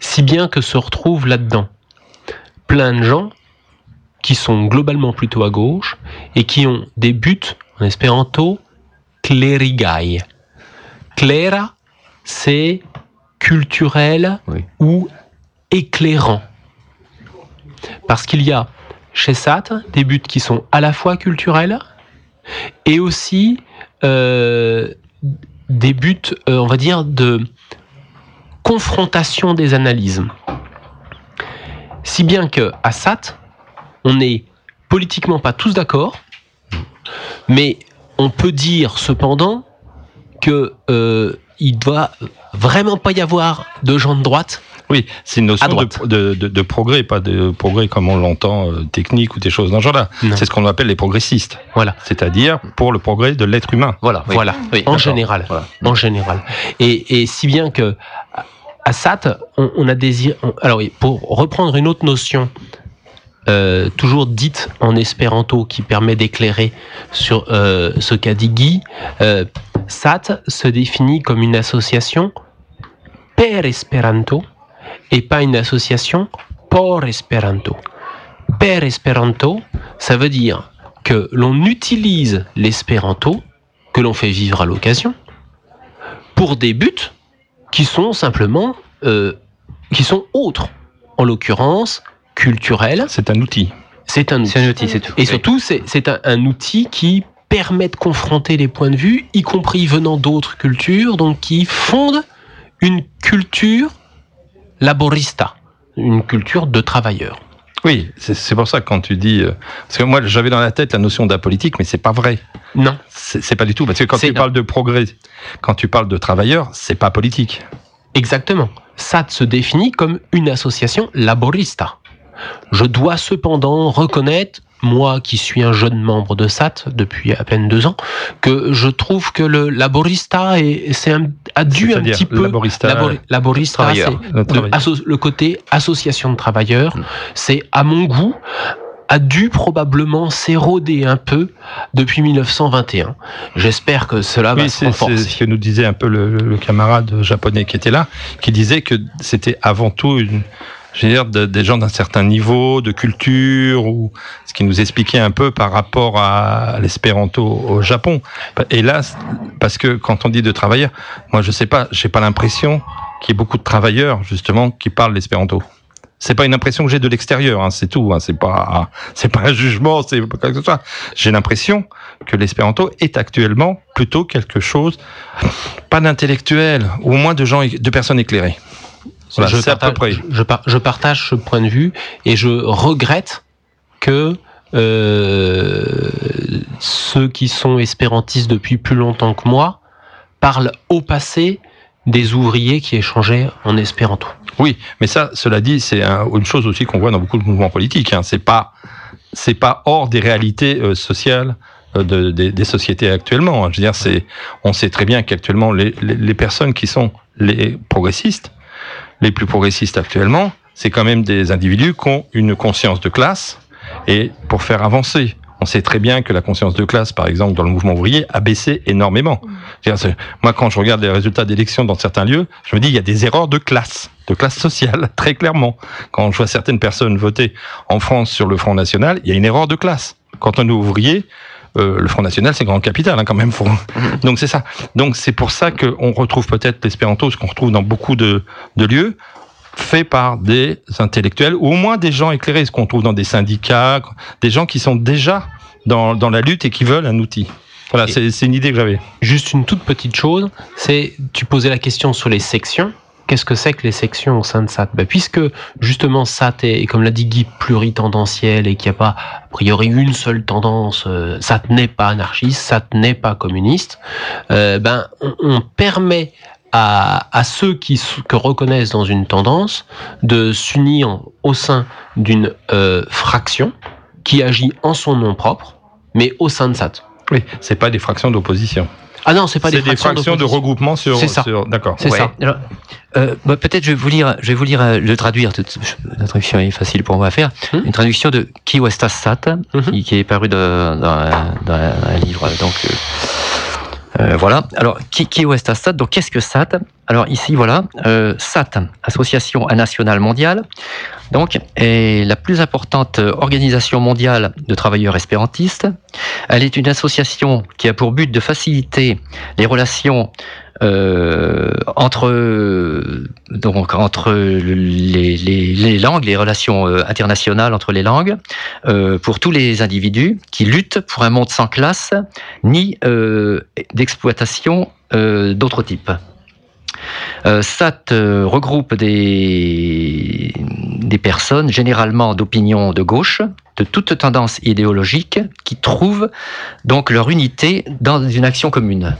Si bien que se retrouvent là-dedans plein de gens qui sont globalement plutôt à gauche et qui ont des buts en espéranto, clerigai. Clera, c'est culturel ou éclairant. Parce qu'il y a chez Sat des buts qui sont à la fois culturels et aussi euh, des buts, euh, on va dire, de confrontation des analyses. Si bien que à Sat, on n'est politiquement pas tous d'accord, mais on peut dire cependant que euh, doit vraiment pas y avoir de gens de droite. Oui, c'est une notion de, progrès, pas de progrès comme on l'entend euh, technique ou des choses dans ce genre-là. C'est ce qu'on appelle les progressistes. Voilà. C'est-à-dire pour le progrès de l'être humain. Voilà. Voilà. en général. En général. Et, si bien que à SAT, on, a désiré. alors, pour reprendre une autre notion euh, toujours dite en espéranto qui permet d'éclairer sur euh, ce qu'a dit Guy, SAT se définit comme une association per Esperanto et pas une association pour Esperanto. Per Esperanto, ça veut dire que l'on utilise l'espéranto, que l'on fait vivre à l'occasion, pour des buts qui sont simplement qui sont autres. En l'occurrence, culturel. C'est un outil. C'est un outil. c'est tout. Et surtout, c'est un, outil qui permet de confronter les points de vue, y compris venant d'autres cultures, donc qui fonde une culture laborista, une culture de travailleurs. Oui, c'est pour ça que quand tu dis, euh, parce que moi j'avais dans la tête la notion d'apolitique, mais c'est pas vrai. Non, c'est pas du tout parce que quand tu parles de progrès, quand tu parles de travailleurs, c'est pas politique. Exactement. Ça se définit comme une association laborista. Je dois cependant reconnaître, moi qui suis un jeune membre de SAT depuis à peine deux ans, que je trouve que le laborista est, a dû un petit peu... Laborista, laborista le côté association de travailleurs, mm. c'est à mon goût a dû probablement s'éroder un peu depuis 1921. J'espère que cela va se renforcer. C'est ce que nous disait un peu le, camarade japonais qui était là, qui disait que c'était avant tout une, je veux dire, des gens d'un certain niveau de culture, ou ce qui nous expliquait un peu par rapport à l'espéranto au Japon. Hélas, parce que quand on dit de travailleurs, moi je sais pas, j'ai pas l'impression qu'il y ait beaucoup de travailleurs justement qui parlent l'espéranto. C'est pas une impression que j'ai de l'extérieur, hein, c'est tout. Hein, c'est pas, c'est pas un jugement, c'est pas quelque chose. J'ai l'impression que l'espéranto est actuellement plutôt quelque chose, pas d'intellectuel, ou au moins de gens, de personnes éclairées je, partage, ce point de vue et je regrette que euh, ceux qui sont espérantistes depuis plus longtemps que moi parlent au passé des ouvriers qui échangeaient en espéranto. Oui, mais ça, cela dit, c'est une chose aussi qu'on voit dans beaucoup de mouvements politiques. Hein. C'est pas, c'est pas hors des réalités euh, sociales euh, des, sociétés actuellement. Je veux dire, c'est, on sait très bien qu'actuellement les, les, personnes qui sont les progressistes les plus progressistes actuellement, c'est quand même des individus qui ont une conscience de classe et pour faire avancer. On sait très bien que la conscience de classe, par exemple, dans le mouvement ouvrier, a baissé énormément. Moi, quand je regarde les résultats d'élections dans certains lieux, je me dis il y a des erreurs de classe, de classe sociale, très clairement. Quand je vois certaines personnes voter en France sur le Front National, il y a une erreur de classe. Quand on est ouvrier, euh, le Front National, c'est grand capital hein, quand même. Faut... Donc c'est ça. Donc c'est pour ça qu'on retrouve peut-être l'espéranto, ce qu'on retrouve dans beaucoup de, de lieux, fait par des intellectuels ou au moins des gens éclairés, ce qu'on trouve dans des syndicats, des gens qui sont déjà dans, dans la lutte et qui veulent un outil. Voilà, c'est une idée que j'avais. Juste une toute petite chose, c'est tu posais la question sur les sections. Qu'est-ce que c'est que les sections au sein de SAT ben, Puisque justement SAT est, comme l'a dit Guy, pluritendentiel et qu'il n'y a pas a priori une seule tendance, euh, SAT n'est pas anarchiste, SAT n'est pas communiste, euh, ben, on, on permet à, ceux qui que reconnaissent dans une tendance de s'unir au sein d'une euh, fraction qui agit en son nom propre, mais au sein de SAT. Oui, c'est pas des fractions d'opposition. Ah non, c'est pas des fractions, des fractions de regroupement sur. C'est ça. D'accord. C'est ça. Euh, bah, peut-être je vais vous lire, je vais vous lire, euh, le traduire. La traduction est facile pour moi à faire. Hmm? Une traduction de Qui Sat, hmm? qui, est paru dans, dans, un livre donc. Euh, voilà. Alors, qui, qui est SAT Donc, qu'est-ce que SAT Alors, ici, voilà, euh, SAT, Association nationale mondiale, donc, est la plus importante organisation mondiale de travailleurs espérantistes. Elle est une association qui a pour but de faciliter les relations euh, entre donc entre les, langues, les relations euh, internationales entre les langues, euh, pour tous les individus qui luttent pour un monde sans classe ni d'exploitation d'autres types. SAT regroupe des, des personnes généralement d'opinion de gauche, de toute tendance idéologique, qui trouvent donc leur unité dans une action commune.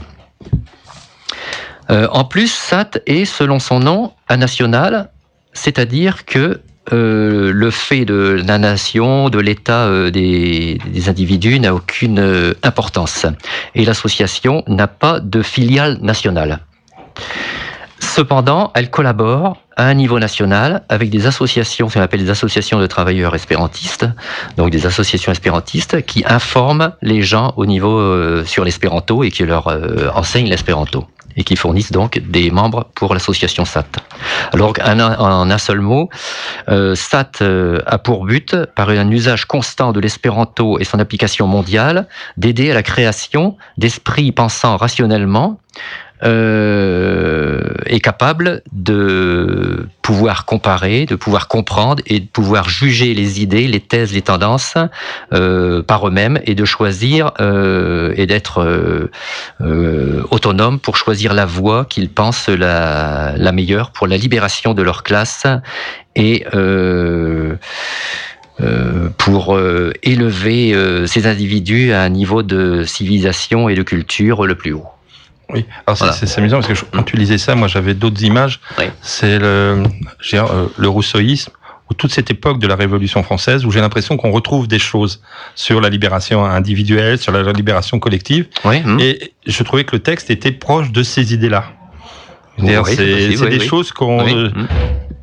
Euh, en plus, SAT est, selon son nom, national, c'est-à-dire que euh, le fait de la nation, de l'état euh, des, des, individus n'a aucune importance. Et l'association n'a pas de filiale nationale. Cependant, elle collabore à un niveau national avec des associations, ce qu'on appelle des associations de travailleurs espérantistes, donc des associations espérantistes qui informent les gens au niveau sur l'espéranto et qui leur enseignent l'espéranto et qui fournissent donc des membres pour l'association SAT. Alors en un seul mot, euh, SAT euh, a pour but, par un usage constant de l'espéranto et son application mondiale, d'aider à la création d'esprits pensant rationnellement euh, est capable de pouvoir comparer, de pouvoir comprendre et de pouvoir juger les idées, les thèses, les tendances euh, par eux-mêmes et de choisir euh, et d'être euh, euh, autonome pour choisir la voie qu'ils pensent la, la, meilleure pour la libération de leur classe et euh, euh, pour élever ces individus à un niveau de civilisation et de culture le plus haut. Oui, alors c'est amusant parce que quand tu lisais ça, moi j'avais d'autres images. C'est le, euh, le rousseauisme ou toute cette époque de la Révolution française où j'ai l'impression qu'on retrouve des choses sur la libération individuelle, sur la libération collective. Oui, hum. Et je trouvais que le texte était proche de ces idées-là. c'est des choses qu'on euh, hum.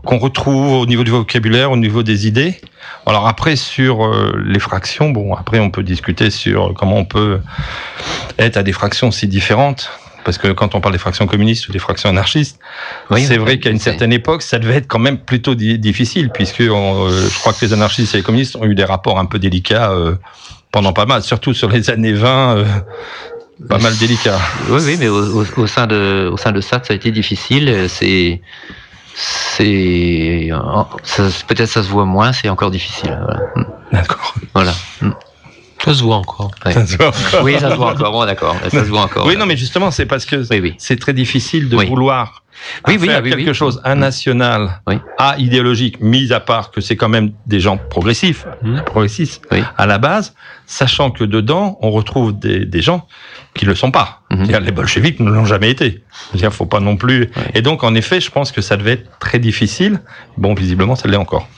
qu'on retrouve au niveau du vocabulaire, au niveau des idées. Alors après sur euh, les fractions, bon après on peut discuter sur comment on peut être à des fractions si différentes. Parce que quand on parle des fractions communistes ou des fractions anarchistes, c'est vrai qu'à une certaine époque, ça devait être quand même plutôt difficile, puisque euh, je crois que les anarchistes et les communistes ont eu des rapports un peu délicats euh, pendant pas mal, surtout sur les années 20. Euh, pas mal délicats. Oui, oui, mais au, sein de, au sein de ça, ça a été difficile. C'est, c'est, peut-être ça se voit moins, c'est encore difficile. Voilà. D'accord. Voilà. Ça se voit encore. Ça se voit encore. Oui, ça se voit encore. Bon, d'accord. Ça se voit encore. Oui, non, mais justement, c'est parce que c'est très difficile de vouloir oui, oui, faire quelque chose, un national, à idéologique, mis à part que c'est quand même des gens progressifs, mmh. progressistes à la base, sachant que dedans, on retrouve des, des gens qui le sont pas. Mmh. Les bolcheviks ne l'ont jamais été. Il faut pas non plus. Et donc, en effet, je pense que ça devait être très difficile. Bon, visiblement, ça l'est encore.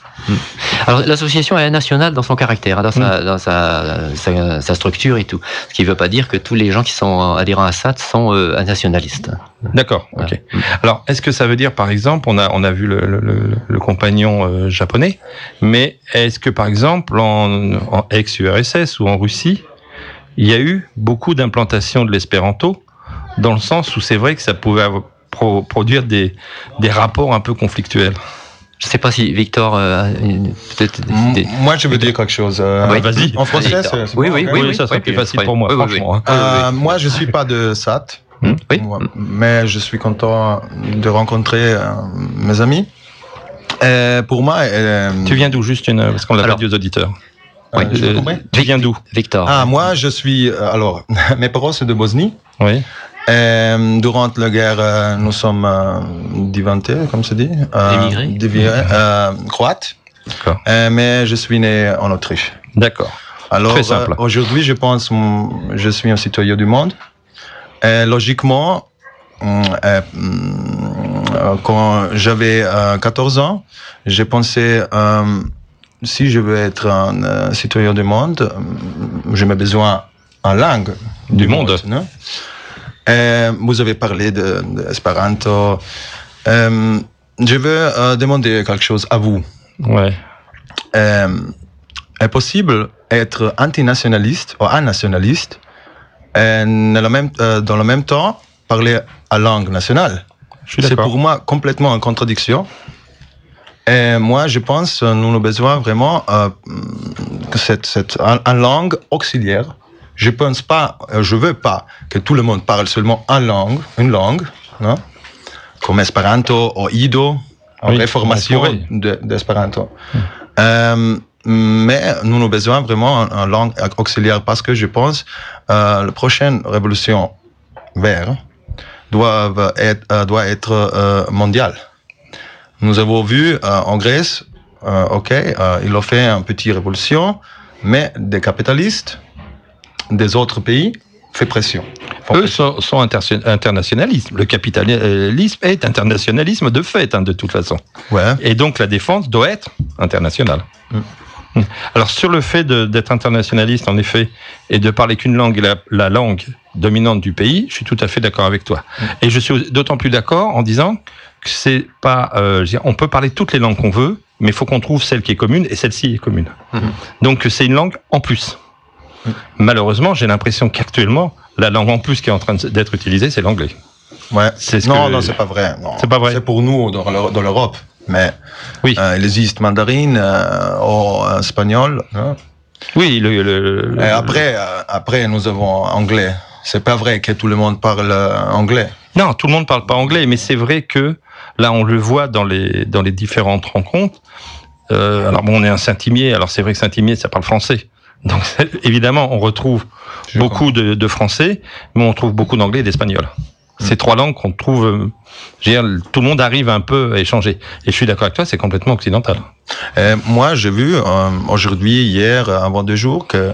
Alors l'association est nationale dans son caractère, hein, dans, sa, dans sa, sa, structure et tout. Ce qui ne veut pas dire que tous les gens qui sont adhérents à SAT sont euh, nationalistes. D'accord. ok. Alors est-ce que ça veut dire, par exemple, on a on a vu le, le, le compagnon euh, japonais, mais est-ce que par exemple en, en ex-URSS ou en Russie, il y a eu beaucoup d'implantation de l'espéranto dans le sens où c'est vrai que ça pouvait produire des, des rapports un peu conflictuels? Je ne sais pas si Victor euh, peut-être. Moi, je veux dire quelque chose. Euh, oui. Vas-y. En français, c'est oui, oui, oui, oui, ça serait plus facile pour moi, franchement. Euh, moi, je suis pas de SAT, hmm? oui. mais je suis content de rencontrer euh, mes amis. Et pour moi, tu viens d'où juste une parce qu'on l'a perdu aux auditeurs. Oui. tu viens d'où, Victor Ah, moi, je suis. Alors, mes parents c'est de Bosnie. Oui. Euh, durant la guerre, euh, nous sommes euh, divantés, comme se dit. Émigrés. Euh, croates. mais je suis né en Autriche. D'accord. Alors, aujourd'hui, je pense je suis un citoyen du monde. Et logiquement, quand j'avais 14 ans, j'ai pensé si je veux être un citoyen du monde, j'ai besoin en langue du, monde. monde euh, vous avez parlé d'Esperanto. De, euh, je veux euh, demander quelque chose à vous. Ouais. Est possible être antinationaliste ou un nationaliste et dans le même, dans le même temps parler à langue nationale? C'est pour moi complètement en contradiction. Et moi, je pense que nous avons besoin vraiment de cette, cette une langue auxiliaire je pense pas, euh, je veux pas que tout le monde parle seulement une langue, une langue, non? comme Esperanto ou Ido, en oui, réformation d'Esperanto. De, euh, mais nous avons besoin vraiment d'une langue auxiliaire parce que je pense euh, la prochaine révolution verte doit être, euh, doit être mondiale. Nous avons vu en Grèce, ok, il a fait une petite révolution, mais des capitalistes des autres pays fait pression. Eux sont, sont internationalistes. Le capitalisme est internationalisme de fait, hein, de toute façon. Ouais. Et donc la défense doit être internationale. Mm. Alors sur le fait d'être internationaliste, en effet, et de parler qu'une langue, la, la, langue dominante du pays, je suis tout à fait d'accord avec toi. Mm. Et je suis d'autant plus d'accord en disant que c'est pas, euh, on peut parler toutes les langues qu'on veut, mais il faut qu'on trouve celle qui est commune, et celle-ci est commune. Mm. Donc c'est une langue en plus. Malheureusement, j'ai l'impression qu'actuellement, la langue en plus qui est en train d'être utilisée, c'est l'anglais. Ouais. Ce non, que... non, c'est pas vrai. C'est pas vrai. C'est pour nous dans l'Europe. Mais oui. Euh, il existe mandarine euh, ou espagnol. Hein? Oui. Le, le, Et après, euh, après, nous avons anglais. C'est pas vrai que tout le monde parle euh, anglais. Non, tout le monde parle pas anglais, mais c'est vrai que là, on le voit dans les dans les différentes rencontres. Euh, alors bon, on est un Saint-Imier. Alors c'est vrai que Saint-Imier, ça parle français. Donc évidemment, on retrouve beaucoup de, de, français, mais on trouve beaucoup d'anglais et d'espagnol. Mm. Ces trois langues qu'on trouve, euh, dire, tout le monde arrive un peu à échanger. Et je suis d'accord avec toi, c'est complètement occidental. Euh, moi, j'ai vu euh, aujourd'hui, hier, avant deux jours, que euh,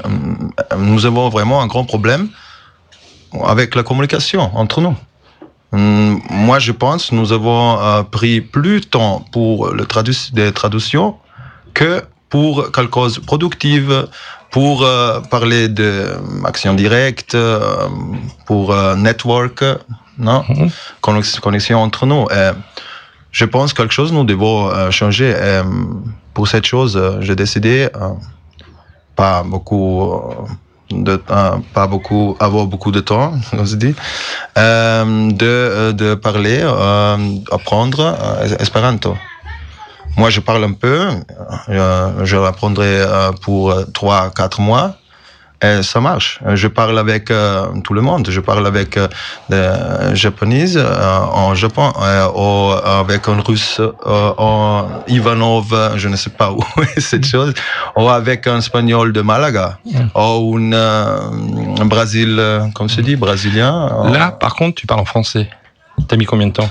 nous avons vraiment un grand problème avec la communication entre nous. Hum, moi, je pense nous avons pris plus de temps pour le tradu des traductions que pour quelque chose productive, pour euh, parler de action directe, euh, pour euh, network, non, mm -hmm. connexion entre nous. Et je pense quelque chose nous devons euh, changer. Et pour cette chose, j'ai décidé euh, pas beaucoup de pas beaucoup avoir beaucoup de temps, on se dit, de de parler, apprendre Esperanto. Moi, je parle un peu. Euh, je l'apprendrai euh, pour trois, quatre mois. Et ça marche. Je parle avec euh, tout le monde. Je parle avec euh, des japonaises euh, en Japon, ou avec un russe en Ivanov, je ne sais pas où est cette mm. chose, ou avec un espagnol de Malaga, mm. ou un, un Brésil, comme se dit, brésilien. Là, par contre, tu parles en français. T'as mis combien de temps?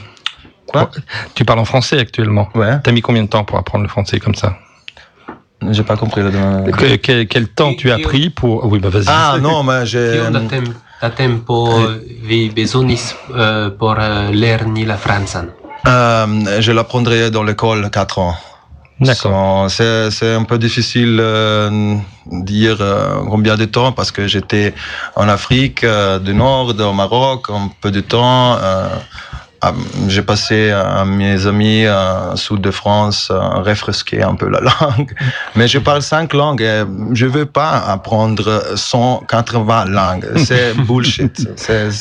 Quoi Tu parles en français actuellement. Ouais. T'as mis combien de temps pour apprendre le français comme ça J'ai pas compris. Que, quel, quel, temps tu as pris pour Oui, bah vas-y. Ah non, mais j'ai. Da tempo vi besonis uh, por lerni la francan? Euh, je l'apprendrai dans l'école 4 ans. D'accord. C'est un peu difficile de dire combien de temps parce que j'étais en Afrique du Nord, au Maroc, un peu de temps. Ah, j'ai passé à mes amis en sud de France à refresquer un peu la langue. Mais je parle cinq langues et je veux pas apprendre 180 langues. C'est bullshit.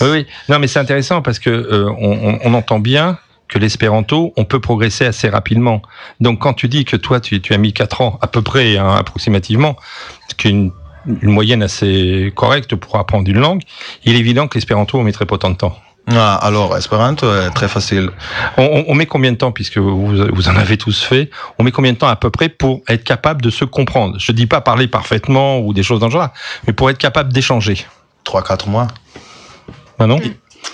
Oui. Non, mais c'est intéressant parce que euh, on, on, entend bien que l'espéranto, on peut progresser assez rapidement. Donc, quand tu dis que toi, tu, tu as mis quatre ans, à peu près, hein, approximativement, est une, moyenne assez correcte pour apprendre une langue, il est évident que l'espéranto, on mettrait pas tant de temps. Ah, alors, Esperanto est très facile. On, on, met combien de temps, puisque vous, vous en avez tous fait, on met combien de temps à peu près pour être capable de se comprendre? Je dis pas parler parfaitement ou des choses dans le genre, mais pour être capable d'échanger. Trois, quatre mois. Manon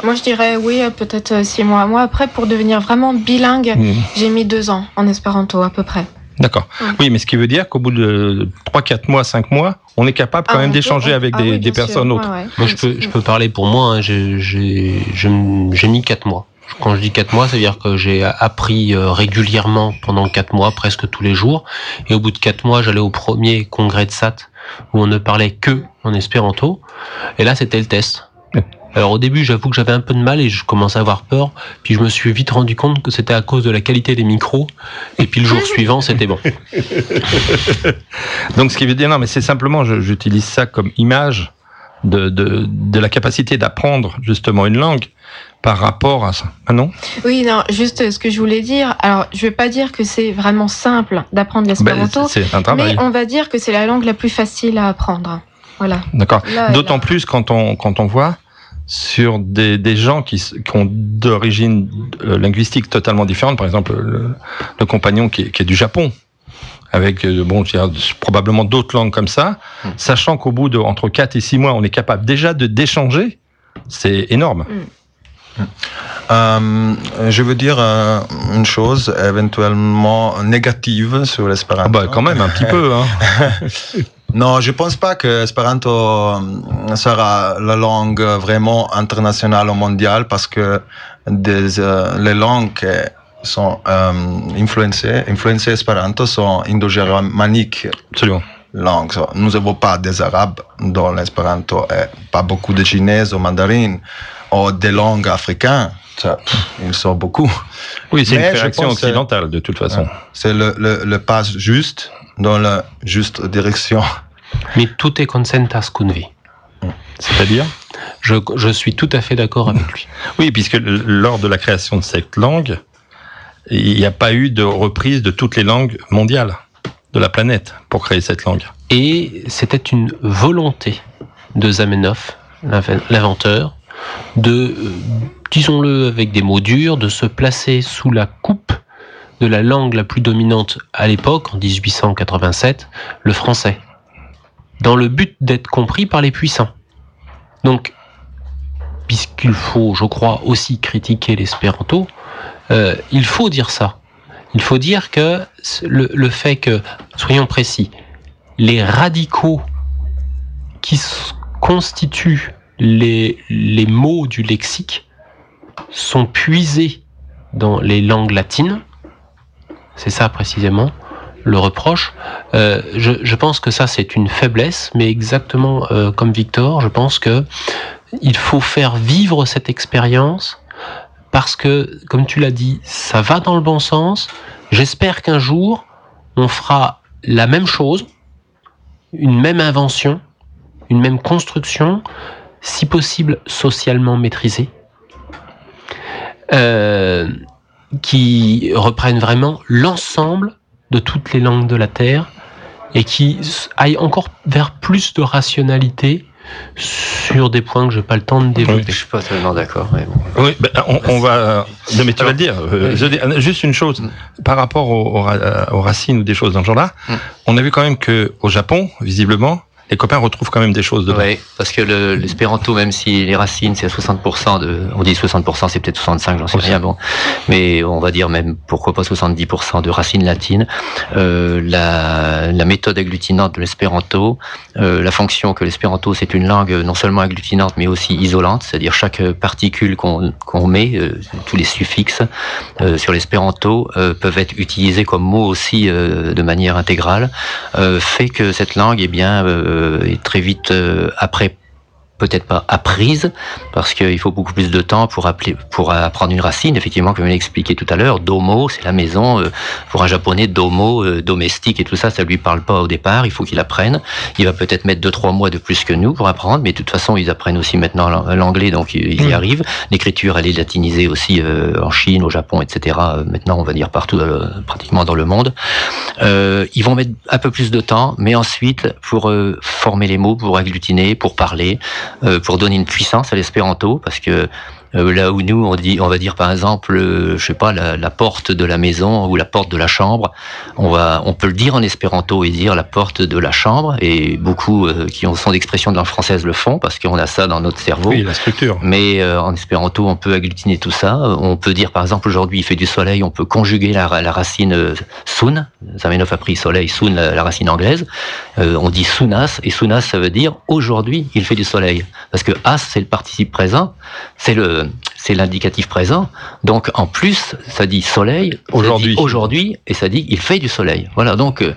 Moi, je dirais oui, peut-être euh, six mois. Moi, après, pour devenir vraiment bilingue, mmh. j'ai mis deux ans en espéranto, à peu près. D'accord. Oui, mais ce qui veut dire qu'au bout de 3, 4 mois, 5 mois, on est capable quand ah, même d'échanger avec ah des, des personnes autres. Moi, je peux, je peux parler pour moi. Hein. J'ai mis 4 mois. Quand je dis 4 mois, ça veut dire que j'ai appris euh, régulièrement pendant 4 mois, presque tous les jours. Et au bout de 4 mois, j'allais au premier congrès de SAT où on ne parlait que en espéranto. Et là, c'était le test. Alors au début, j'avoue que j'avais un peu de mal et je commençais à avoir peur. Puis je me suis vite rendu compte que c'était à cause de la qualité des micros. Et puis le jour suivant, c'était bon. Donc ce qui veut dire, non, mais c'est simplement, j'utilise ça comme image de, de, de la capacité d'apprendre justement une langue par rapport à ça. Ah non? Oui, non, juste ce que je voulais dire. Alors, je ne veux pas dire que c'est vraiment simple d'apprendre l'espéranto, ben, mais on va dire que c'est la langue la plus facile à apprendre. Voilà. D'accord. D'autant plus quand on, quand on voit sur des, des gens qui, qui ont d'origine euh, linguistique totalement différente. Par exemple, le, compagnon qui est, qui est, du Japon, avec euh, bon, probablement d'autres langues comme ça, mm. sachant qu'au bout de entre 4 et 6 mois, on est capable déjà de d'échanger, c'est énorme. Mm. Euh, je veux dire euh, une chose éventuellement négative sur l'espéranto. Ah bah quand même un petit peu. Hein. Non, je pense pas que Esperanto euh, sera la langue vraiment internationale ou mondiale parce que des, euh, les langues qui sont euh, influencées, influencées Esperanto sont indo-germaniques. Absolument. Langues. Nous n'avons pas des Arabes dans l'Esperanto et pas beaucoup de Chinaises ou mandarines ou des langues africaines. Ça, ils sont beaucoup. Oui, c'est une réaction occidentale de toute façon. C'est le, le, le pas juste dans la juste direction. Mais tout est consentas convi. C'est-à-dire je, je, suis tout à fait d'accord avec lui. Oui, puisque lors de la création de cette langue, il n'y a pas eu de reprise de toutes les langues mondiales de la planète pour créer cette langue. Et c'était une volonté de Zamenhof, l'inventeur, de, euh, disons-le avec des mots durs, de se placer sous la coupe de la langue la plus dominante à l'époque, en 1887, le français, dans le but d'être compris par les puissants. Donc, puisqu'il faut, je crois, aussi critiquer l'espéranto, euh, il faut dire ça. Il faut dire que le, fait que, soyons précis, les radicaux qui constituent les, les mots du lexique sont puisés dans les langues latines, c'est ça précisément le reproche. Euh, je, pense que ça c'est une faiblesse, mais exactement euh, comme Victor, je pense que il faut faire vivre cette expérience parce que, comme tu l'as dit, ça va dans le bon sens. J'espère qu'un jour on fera la même chose, une même invention, une même construction, si possible socialement maîtrisée. Euh, qui reprennent vraiment l'ensemble de toutes les langues de la Terre et qui aillent encore vers plus de rationalité sur des points que je n'ai pas le temps de développer. Je je suis pas tellement d'accord. Oui, ben, on, va. mais tu vas le dire. Euh, juste une chose par rapport aux, racines ou des choses dans ce genre-là. Mm. On a vu quand même que au Japon, visiblement, les copains retrouvent quand même des choses dedans. Oui, parce que l'espéranto, même si les racines, c'est à 60%, de, on dit 60%, c'est peut-être 65, j'en sais rien, bon, mais on va dire même, pourquoi pas 70% de racines latines, euh, la, la, méthode agglutinante de l'espéranto, euh, la fonction que l'espéranto, c'est une langue non seulement agglutinante, mais aussi isolante, c'est-à-dire chaque particule qu'on qu'on met, euh, tous les suffixes euh, sur l'espéranto euh, peuvent être utilisés comme mots aussi de manière intégrale, fait que cette langue, eh bien, est très vite après peut-être pas apprise, parce qu'il faut beaucoup plus de temps pour, appeler, pour apprendre une racine. Effectivement, comme je l'ai expliqué tout à l'heure, domo, c'est la maison. Euh, pour un japonais, domo, euh, domestique et tout ça, ça lui parle pas au départ. Il faut qu'il apprenne. Il va peut-être mettre deux, trois mois de plus que nous pour apprendre, mais de toute façon, ils apprennent aussi maintenant l'anglais, donc ils y mm. arrivent. L'écriture, elle est latinisée aussi euh, en Chine, au Japon, etc. Maintenant, on va dire partout, pratiquement dans le monde. ils vont mettre un peu plus de temps, mais ensuite, pour former les mots, pour agglutiner, pour parler, pour donner une puissance à l'espéranto, parce que euh, là où nous, on, dit, on va dire par exemple, euh, je sais pas, la, porte de la maison ou la porte de la chambre, on, va, on peut le dire en espéranto et dire la porte de la chambre, et beaucoup euh, qui ont, sont d'expression de langue française le font, parce qu'on a ça dans notre cerveau. Oui, la structure. Mais en espéranto, on peut agglutiner tout ça. On peut dire par exemple, aujourd'hui, il fait du soleil, on peut conjuguer la, racine sun, Zamenhof a pris soleil, sun, la, racine anglaise. on dit sunas, et sunas, ça veut dire aujourd'hui, il fait du soleil. Parce que as, c'est le participe présent, c'est le London. C'est l'indicatif présent. Donc en plus, ça dit soleil aujourd'hui, aujourd'hui, et ça dit il fait du soleil. Voilà. Donc euh,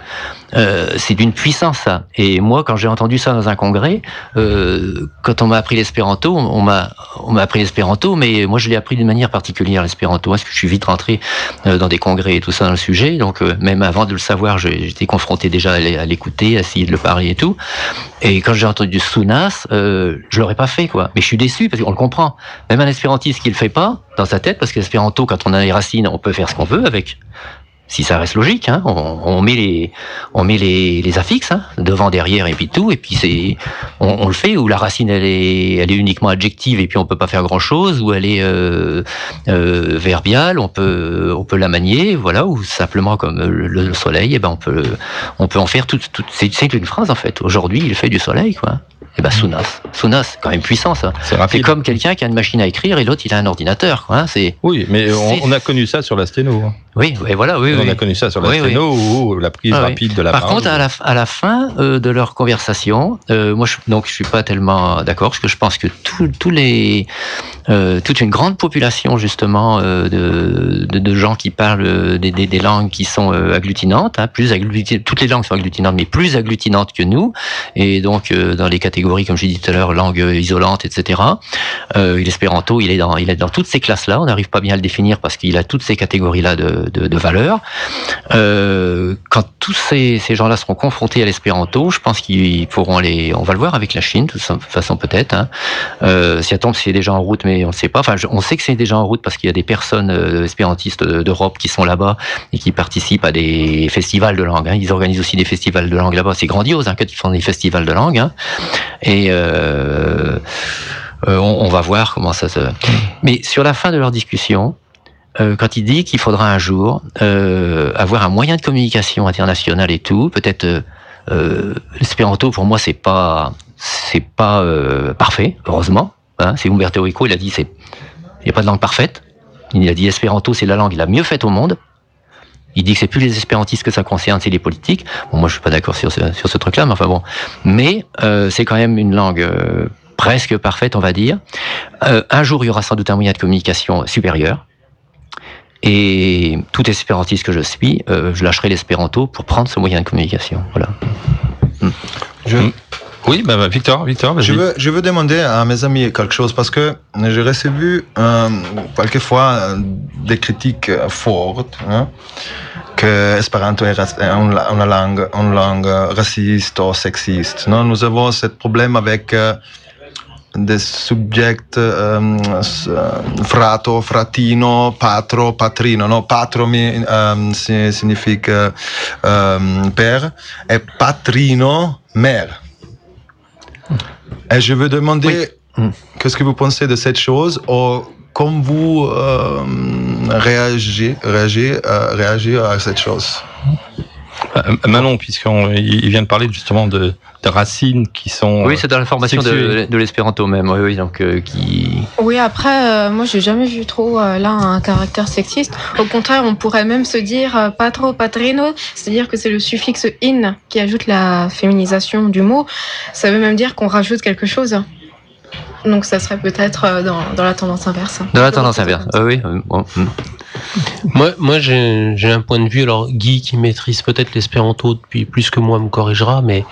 euh, c'est d'une puissance ça. Et moi, quand j'ai entendu ça dans un congrès, euh, quand on m'a appris l'espéranto, on m'a on m'a appris l'espéranto, mais moi je l'ai appris d'une manière particulière l'espéranto, parce que je suis vite rentré dans des congrès et tout ça dans le sujet. Donc même avant de le savoir, j'étais confronté déjà à l'écouter, à essayer de le parler et tout. Et quand j'ai entendu Sunas, euh, je l'aurais pas fait quoi. Mais je suis déçu parce qu'on le comprend. Même un espérantiste qui le fait pas dans sa tête, parce que l'espéranto, quand on a les racines, on peut faire ce qu'on veut avec si ça reste logique, hein, on, met les, on met les, les affixes hein, devant, derrière et puis tout, et puis c'est, on, le fait où la racine elle est, elle est uniquement adjective et puis on peut pas faire grand chose, ou elle est euh, euh, verbiale, on peut, on peut la manier, voilà, ou simplement comme le, soleil, et eh ben on peut, on peut en faire toute, toute c'est une phrase en fait. Aujourd'hui, il fait du soleil, quoi. Et eh ben Sunas, Sunas, c'est quand même puissant ça. C'est comme quelqu'un qui a une machine à écrire et l'autre il a un ordinateur, quoi. Hein, c'est. Oui, mais on, a connu ça sur la sténo. Oui, oui, voilà, oui. On a connu ça sur la sténo ou la prise ah rapide de la Par contre, à la, à la fin euh, de leur conversation, euh, moi, je, donc, je suis pas tellement d'accord parce que je pense que tous les, euh, toute une grande population justement de, de, de, gens qui parlent des, des, des langues qui sont agglutinantes, hein, plus agglutinantes, toutes les langues sont agglutinantes, mais plus agglutinantes que nous, et donc dans les catégories, comme j'ai dit tout à l'heure, langue isolante, etc. L'espéranto, il est dans, il est dans toutes ces classes-là. On n'arrive pas bien à le définir parce qu'il a toutes ces catégories-là de de, de valeur. Euh, quand tous ces, ces gens-là seront confrontés à l'espéranto, je pense qu'ils pourront aller. On va le voir avec la Chine, de toute façon peut-être. Hein. Euh, si attend, c'est déjà en route, mais on ne sait pas. Enfin, on sait que c'est déjà en route parce qu'il y a des personnes euh, espérantistes d'Europe qui sont là-bas et qui participent à des festivals de langue. Hein. Ils organisent aussi des festivals de langue là-bas. C'est grandiose hein, quand ils font des festivals de langue. Hein. Et euh, euh, on, on, va voir comment ça se. Mais sur la fin de leur discussion, euh, quand il dit qu'il faudra un jour euh, avoir un moyen de communication international et tout, peut-être euh, euh l'espéranto pour moi c'est pas c'est pas parfait, heureusement. Hein, c'est Umberto Eco, il a dit c'est il n'y a pas de langue parfaite. Il a dit espéranto c'est la langue la mieux faite au monde. Il dit que c'est plus les espérantistes que ça concerne, c'est les politiques. Bon, moi je suis pas d'accord sur ce, sur ce truc-là, mais enfin bon. Mais c'est quand même une langue presque parfaite, on va dire. un jour, il y aura sans doute un moyen de communication supérieur. Et tout espérantiste que je suis, euh, je lâcherai l'espéranto pour prendre ce moyen de communication. Voilà. Je... Oui, bah, bah, Victor, Victor, je veux, je veux demander à mes amis quelque chose parce que j'ai reçu euh, quelquefois euh, des critiques fortes hein, que Esperanto est une, langue, une langue raciste ou sexiste. Non Nous avons ce problème avec euh, des subject um, frato, fratino, patro, patrino. No? Patro mi, um, signifie um, père et patrino, mère. Et je veux demander oui. qu'est-ce que vous pensez de cette chose ou comment vous réagissez, réagissez, réagissez à cette chose? Manon, puisqu'il vient de parler justement de, de racines qui sont. Oui, c'est dans la formation de, de l'espéranto même. Oui, oui, donc qui. Oui, après, moi, j'ai jamais vu trop là un caractère sexiste. Au contraire, on pourrait même se dire patro patrino, c'est-à-dire que c'est le suffixe in qui ajoute la féminisation du mot. Ça veut même dire qu'on rajoute quelque chose. Donc ça serait peut-être euh, dans, dans, la tendance inverse. Dans la tendance inverse, ah oui. Euh, hmm. Moi, moi j'ai un point de vue, alors Guy qui maîtrise peut-être l'espéranto depuis plus que moi me corrigera, mais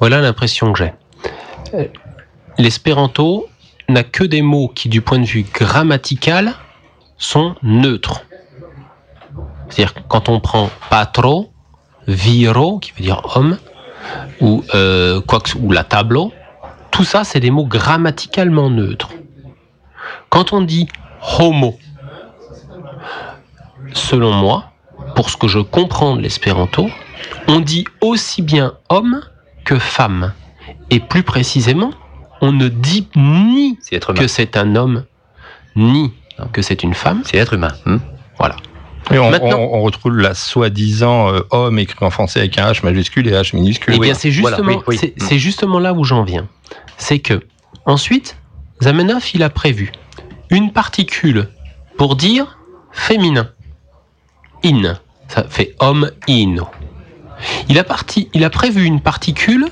voilà l'impression que j'ai. Euh, l'espéranto n'a que des mots qui, du point de vue grammatical, sont neutres. C'est-à-dire quand on prend patro, viro, qui veut dire homme, ou, euh, quoi que, ou la tableau, tout ça, c'est des mots grammaticalement neutres. Quand on dit homo, selon moi, pour ce que je comprends de l'espéranto, on dit aussi bien homme que femme. Et plus précisément, on ne dit ni que c'est un homme, ni que c'est une femme. C'est être humain. Hmm. voilà. Et on, retrouve la soi-disant euh, homme écrit en français avec un H majuscule et H minuscule. Eh bien, c'est justement, c'est justement là où j'en viens. C'est que ensuite, Zamenhof, il a prévu une particule pour dire féminin. In, ça fait homme ino. Il a, parti, il a prévu une particule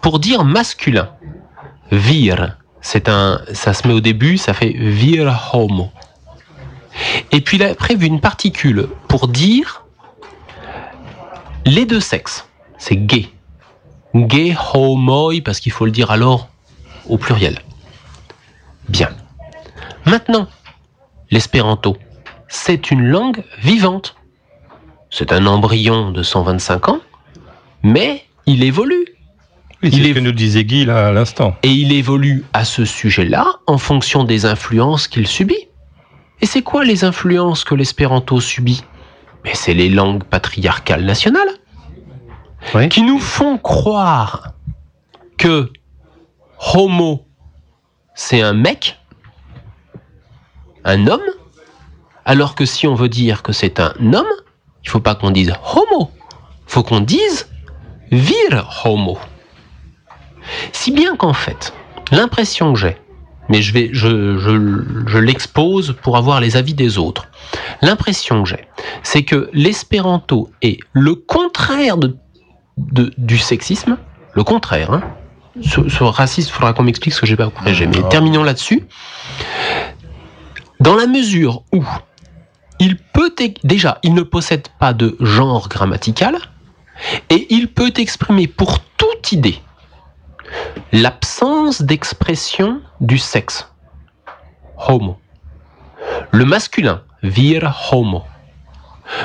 pour dire masculin. Vir, c'est un, ça se met au début, ça fait vir homo. Et puis il a prévu une particule pour dire les deux sexes. C'est gay. Gay, homoi, parce qu'il faut le dire alors au pluriel. Bien. Maintenant, l'espéranto, c'est une langue vivante. C'est un embryon de 125 ans, mais il évolue. c'est ce que nous disait Guy là à l'instant. Et il évolue à ce sujet-là en fonction des influences qu'il subit. Et c'est quoi les influences que l'espéranto subit? Mais c'est les langues patriarcales nationales qui nous font croire que homo, c'est un mec, un homme, alors que si on veut dire que c'est un homme, il faut pas qu'on dise homo, faut qu'on dise vir homo. Si bien qu'en fait, l'impression que j'ai, mais je, l'expose pour avoir les avis des autres. L'impression que j'ai, c'est que l'espéranto est le contraire du sexisme, le contraire. Hein. Sur, racisme, il faudra qu'on m'explique ce que j'ai pas compris. Mais terminons là-dessus. Dans la mesure où il peut déjà, il ne possède pas de genre grammatical et il peut exprimer pour toute idée l'absence d'expression du sexe. Homo. Le masculin, vir homo.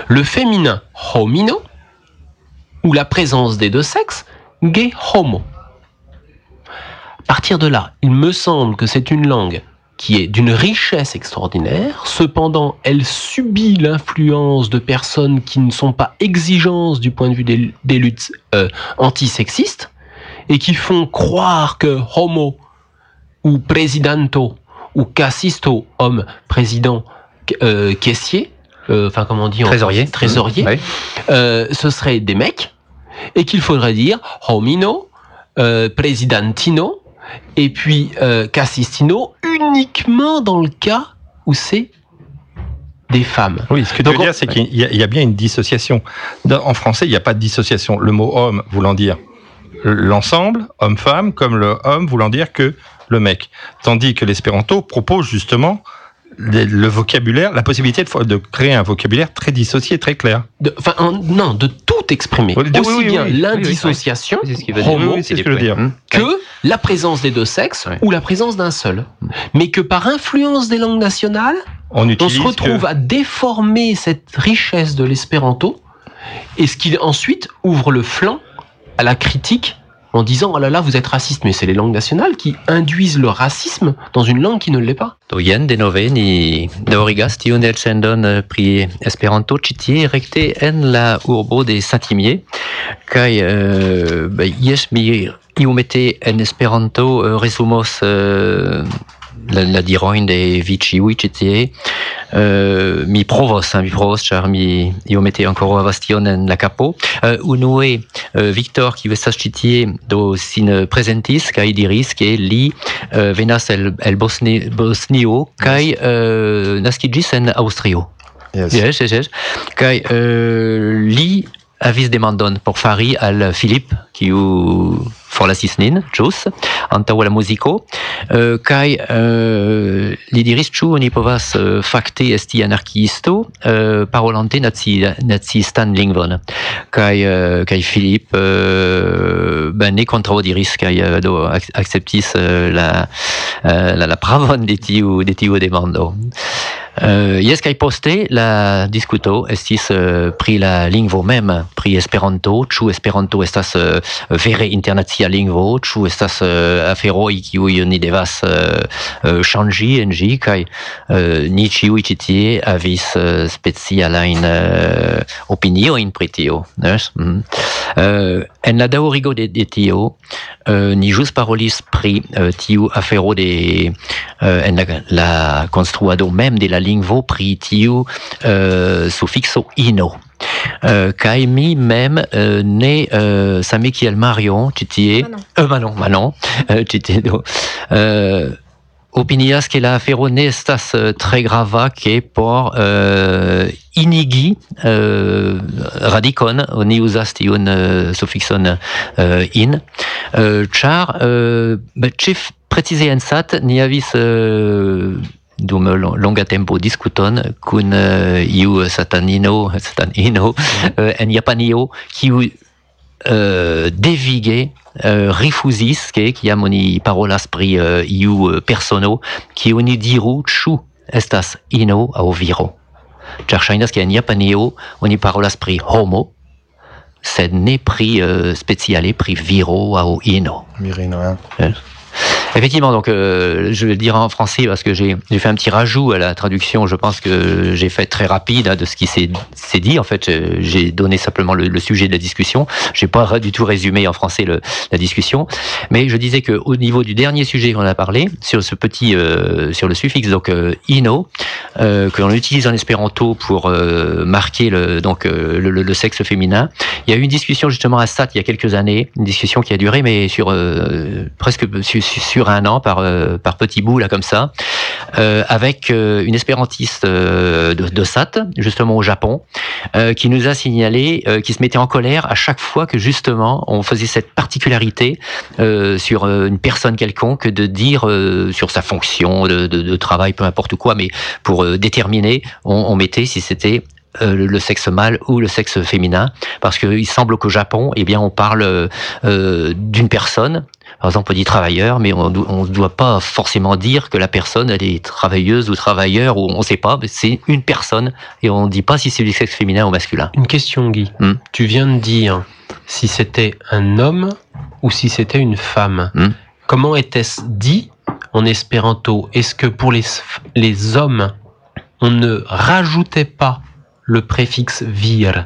Le féminin, homino. Ou la présence des deux sexes, gay homo. À partir de là, il me semble que c'est une langue qui est d'une richesse extraordinaire, cependant elle subit l'influence de personnes qui ne sont pas exigences du point de vue des, luttes euh, antisexistes, et qui font croire que homo ou presidento ou cassisto, homme, président, euh, caissier, euh, enfin comment on dit Trésorier. Trésorier, euh, ce seraient des mecs, et qu'il faudrait dire homino, presidentino, et puis cassistino uniquement dans le cas où c'est des femmes. Oui, ce que tu veux dire, c'est qu'il y, a bien une dissociation. en français, il n'y a pas de dissociation. Le mot homme voulant dire l'ensemble, homme-femme, comme le homme voulant dire que le mec. Tandis que l'espéranto propose justement le vocabulaire, la possibilité de, créer un vocabulaire très dissocié, très clair. Enfin, non, de tout exprimer. Aussi bien l'indissociation, que la présence des deux sexes ou la présence d'un seul. Mais que par influence des langues nationales, on, se retrouve à déformer cette richesse de l'espéranto et ce qui ensuite ouvre le flanc à la critique en disant oh là là vous êtes raciste mais c'est les langues nationales qui induisent le racisme dans une langue qui ne l'est pas. Do jen denove ni elsendon pri Esperanto ĉi tie en la urbo de Saint-Imier kaj jes mi iomete en Esperanto uh, resumos uh, la, la diroin de vici uicitie, euh, mi provos, hein, mi provos, char mi io mette ancora en la capo. Euh, unue euh, Victor qui veut s'acheter do sin presentis kai diris ke li euh, venas el, el Bosni, Bosnio kai euh, naskigis en Austrio. Yes. Yes, yes, yes. Kai euh, li avis demandon por fari al Philip kiu forlasis nin, ĵus, antaŭ la muziko, uh, kaj uh, li diris ĉu oni povas uh, fakte esti anarkiisto uh, parolante nazi, nazistan lingvon. Kaj uh, kaj Philip uh, ben, ne kontraŭdiris kaj uh, do akceptis uh, la, uh, la, la pravon de tiu, de tiu demando. Uh, yes kaj poste la diskuto estis uh, pri la lingvo mem, pri Esperanto, ĉu Esperanto estas uh, vere internacia lingvo, ĉu estas uh, aferoj kiuj ni devas uh, uh, ŝanĝi en ĝi kaj uh, ni ĉiuj ĉi tie havis uh, specialajn uh, opiniojn pri tio. Yes? Mm. Uh, en la daŭrigo de, de tio ni ĵus parolis pri tiu afero de en la, la konstruado mem de la lingvo pri tiu uh, sufixo ino. Uh, kai mi mem uh, ne uh, same kiel Marion Manon. euh, Manon Manon uh, ĉi tie do uh, opinias que la afero ne estas uh, tre grava ke por uh, inigi uh, radikon oni uzas tiun uh, sufixon uh, in uh, ĉar uh, ba, ĉef precize en sat ni havis uh, dum lo- longa tempo diskuton kun uh, iu satanino satanino uh, en Japanio kiu uh, devige uh, rifuzis ke kiam oni parolas pri uh, iu persono kiu oni diru ĉu estas ino aŭ viro. Ĉar ŝajnas ke en Japanio oni parolas pri homo sed ne pri uh, speciale pri viro aŭ ino. Mirino, hein. Effectivement, donc euh, je vais le dire en français parce que j'ai fait un petit rajout à la traduction. Je pense que j'ai fait très rapide hein, de ce qui s'est dit. En fait, euh, j'ai donné simplement le, le sujet de la discussion. J'ai pas du tout résumé en français le, la discussion, mais je disais que au niveau du dernier sujet qu'on a parlé sur ce petit euh, sur le suffixe donc euh, ino euh, que l'on utilise en espéranto pour euh, marquer le donc le, le- sexe féminin. Il y a eu une discussion justement à Sat il y a quelques années, une discussion qui a duré mais sur presque sur, sur un an par euh, par petits bouts là comme ça, euh, avec euh, une espérantiste de, de Sat justement au Japon, qui nous a signalé qui se mettait en colère à chaque fois que justement on faisait cette particularité sur une personne quelconque de dire sur sa fonction de, de, de travail peu importe quoi, mais pour déterminer on, on mettait si c'était le- sexe mâle ou le sexe féminin, parce qu'il semble qu'au Japon, eh bien, on parle euh, d'une personne. Par exemple, on dit travailleur, mais on ne doit pas forcément dire que la personne elle est travailleuse ou travailleur ou on ne sait pas. mais C'est une personne et on ne dit pas si c'est du sexe féminin ou masculin. Une question, Guy. Hmm. Tu viens de dire si c'était un homme ou si c'était une femme. Hmm. Comment était-ce dit en espéranto? Est-ce que pour les, les hommes, on ne rajoutait pas le préfixe vir?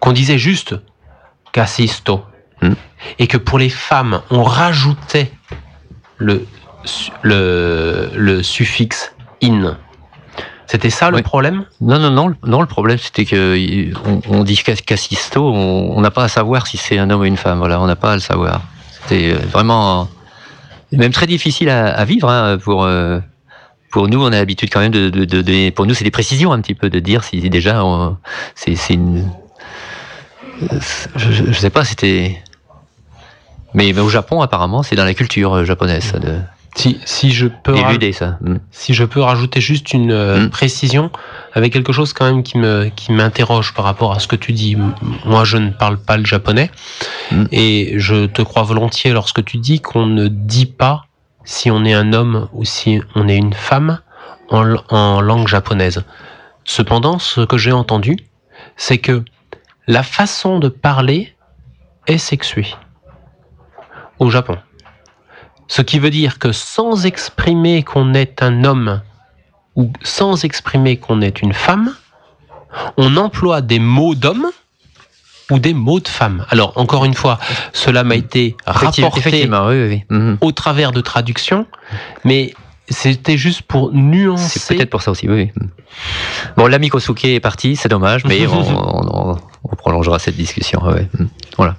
Qu'on disait juste casisto Hmm. Et que pour les femmes, on rajoutait le, le, le suffixe in C'était ça le problème? Non, non, non, le- non. Le problème, c'était que on, on dit cas- cassisto, on n'a pas à savoir si c'est un homme ou une femme. Voilà, on n'a pas à le savoir. C'était euh, vraiment, euh, même très difficile à, à vivre hein, pour. euh, pour nous, on a l'habitude quand même de, de, de- de- pour nous, c'est des précisions un petit peu de dire si déjà, c'est, une, je, je- je sais pas, c'était, mais, mais au Japon, apparemment, c'est dans la culture euh, japonaise, de si, si je peux raj- d'éluder ça. Mm. Si je peux rajouter juste une euh, Mm. précision avec quelque chose quand même qui me qui m'interroge par rapport à ce que tu dis. Moi, je ne parle pas le japonais Mm. et je te crois volontiers lorsque tu dis qu'on ne dit pas si on est un homme ou si on est une femme en langue japonaise. Cependant, ce que j'ai entendu, c'est que la façon de parler est sexuée au Japon. Ce qui veut dire que sans exprimer qu'on est un homme ou sans exprimer qu'on est une femme, on emploie des mots d'homme ou des mots de femme. Alors, encore une fois, cela m'a été rapporté effectivement, oui, oui, oui. Mhm. au travers de traductions, mais c'était juste pour nuancer. C'est peut-être pour ça aussi, oui. Bon, l'ami Kosuke est parti, c'est dommage, mais on, prolongera cette discussion. Voilà.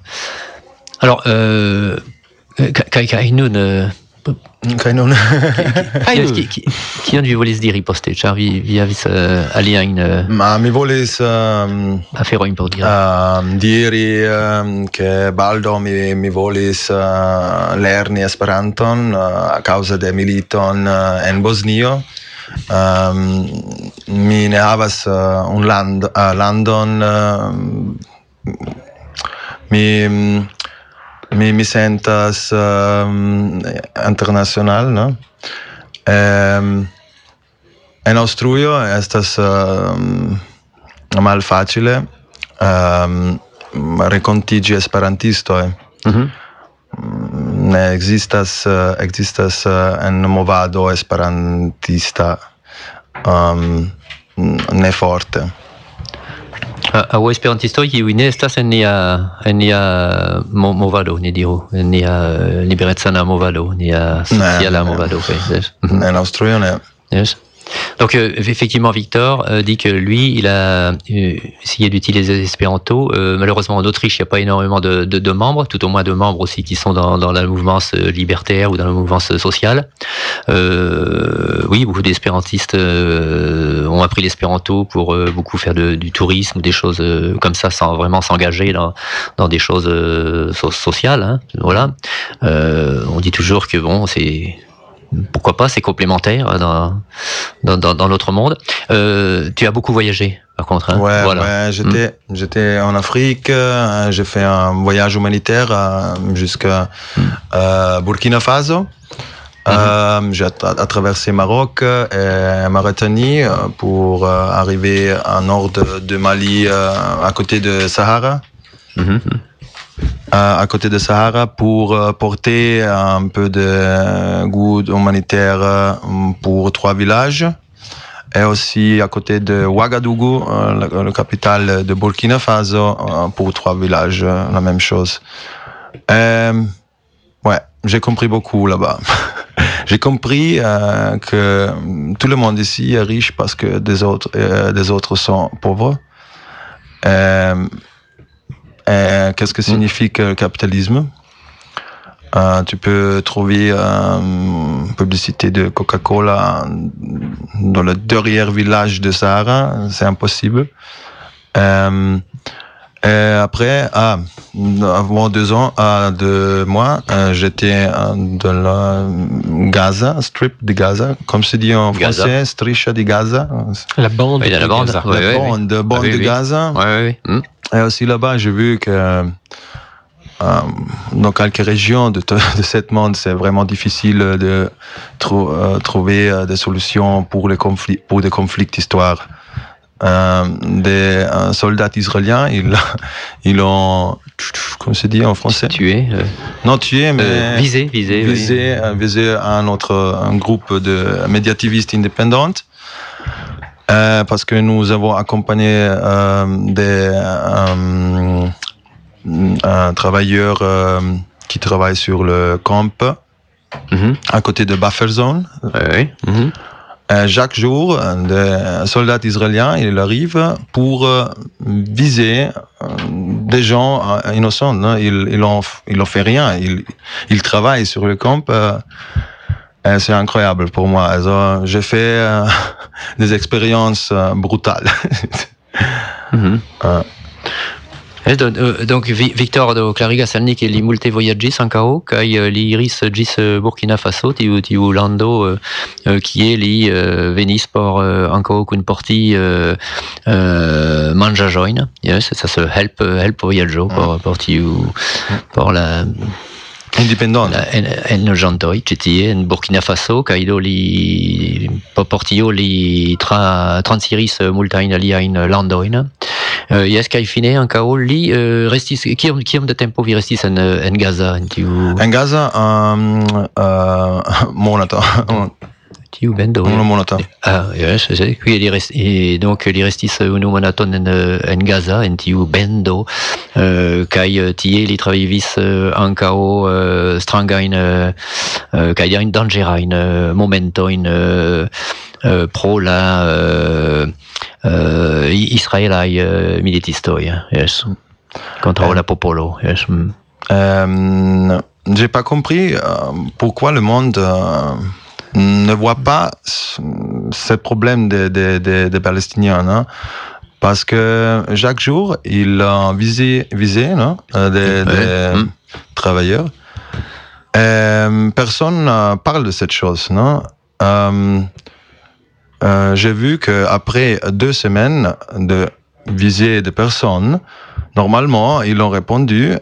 Alors, euh, Kaj kaj nun kaj nun kion vi volis diri poste? Ĉar vi vi havis uh, eh, aliajn uh, eh, ma mi volis ehm, um, aferojn por ehm, diri ehm, uh, diri ke um, baldaŭ mi mi volis uh, lerni Esperanton uh, a causa de militon uh, en Bosnio. Um, mi ne havas uh, un land, uh, landon uh, mi um, mi mi sentas um, internacional, no? Ehm um, en Aŭstrujo estas um, malfacile ehm, um, renkontiĝi esperantistoj. Mhm. Mm -hmm. Ne ekzistas ekzistas eh, en movado esperantista um, ne forte. Hau esperantisto qui ne estas en nia en nia movado ni diru en nia liberezzana movado nia sociala movado. En Aŭstrujo ne. Yes. Donc euh, effectivement, Victor euh, dit que lui, il a euh, essayé d'utiliser l'espéranto. malheureusement, en Autriche, il n'y a pas énormément de, de, de, membres, tout au moins de membres aussi qui sont dans, dans la mouvance libertaire ou dans la mouvance sociale. oui, beaucoup d'espérantistes ont appris l'espéranto pour beaucoup faire de, du tourisme ou des choses comme ça, sans vraiment s'engager dans, dans des choses sociales. Hein, voilà. on dit toujours que bon, c'est pourquoi pas, c'est complémentaire hein, dans, dans, dans, l'autre monde. Euh, tu as beaucoup voyagé, par contre. Hein ouais, ouais j'étais, hmm. j'étais en Afrique, euh, j'ai fait un voyage humanitaire euh, jusqu'à hmm. euh, Burkina Faso. Mm j'ai traversé Maroc et Mauritanie pour arriver au nord de, de Mali, à côté de Sahara. À côté de Sahara pour euh, porter un peu de goût humanitaire euh, pour trois villages et aussi à côté de Ouagadougou, euh, la, capitale de Burkina Faso, pour trois villages, la même chose. Ouais, j'ai compris beaucoup là-bas. j'ai compris que tout le monde ici est riche parce que des autres, des autres sont pauvres. Qu'est-ce que signifie le capitalisme? Euh, tu peux trouver une euh, publicité de Coca-Cola dans le derrière village de Sahara, c'est impossible. Euh, et après, ah, avant deux ans, ah, deux mois, j'étais dans la Gaza, strip de Gaza, comme se dit en Gaza. français, striscia de Gaza. La bande, oui, la bande, Gaza. la bande, bande de Gaza. Oui, oui, oui. Et aussi là-bas, j'ai vu que euh, dans quelques régions de, de cette monde, c'est vraiment difficile de euh, trouver euh, des solutions pour, les conflits, pour des conflits d'histoire. Euh, des soldats israéliens, ils, ils ont, comment se dit en français? Tué. non, tué, mais. visé, visé. Visé, oui. visé un autre un groupe de médiativistes indépendants. Euh, parce que nous avons accompagné euh, des euh, travailleurs qui travaillent sur le camp mhm. à côté de Buffer Zone. Oui. Mhm. chaque jour, des soldats israéliens ils arrivent pour viser des gens innocents. Ils n'ont ils fait rien. Ils, ils travaillent sur le camp c'est incroyable pour moi. J'ai fait euh, des expériences euh, brutales. mm -hmm. Donc Victor do clariga salni che li multe voyagis ankaŭ kaj li iris ĝis Burkina Faso tiu tiu lando kie li venis por ankaŭ kunporti manĝaĵojn. Yes, ça se help help por por tiu por la Independent. En, loĝantoj ĉi tie en Burkina Faso kaj do li por tio li tra, transiris multajn aliajn landojn. Uh, jes kaj fine ankaŭ li uh, restis kiom kiom de tempo vi restis en en Gaza en tiu En Gaza um, uh, monato tiu bendo. Unu monata. Ah, yes, yes. Qui li rest, e donc unu monaton en, euh, en Gaza, en tiu bendo, uh, kai uh, tie li travivis ancao uh, strangain, uh, uh, kai in dangerain momentoin pro la uh, uh, Israelai militistoi, yes. Contra Euh. la popolo, yes. mm. Euh, J'ai pas compris euh, pourquoi le monde euh, ne voit pas ce, problème des des- des- des Palestiniens. hein. Parce que chaque jour, ils ont visé, visé non, euh, des, Ouais. des Mm. travailleurs. Euh, personne ne parle de cette chose. Non Euh, euh, J'ai vu qu'après deux semaines de viser des personnes, normalement, ils ont répondu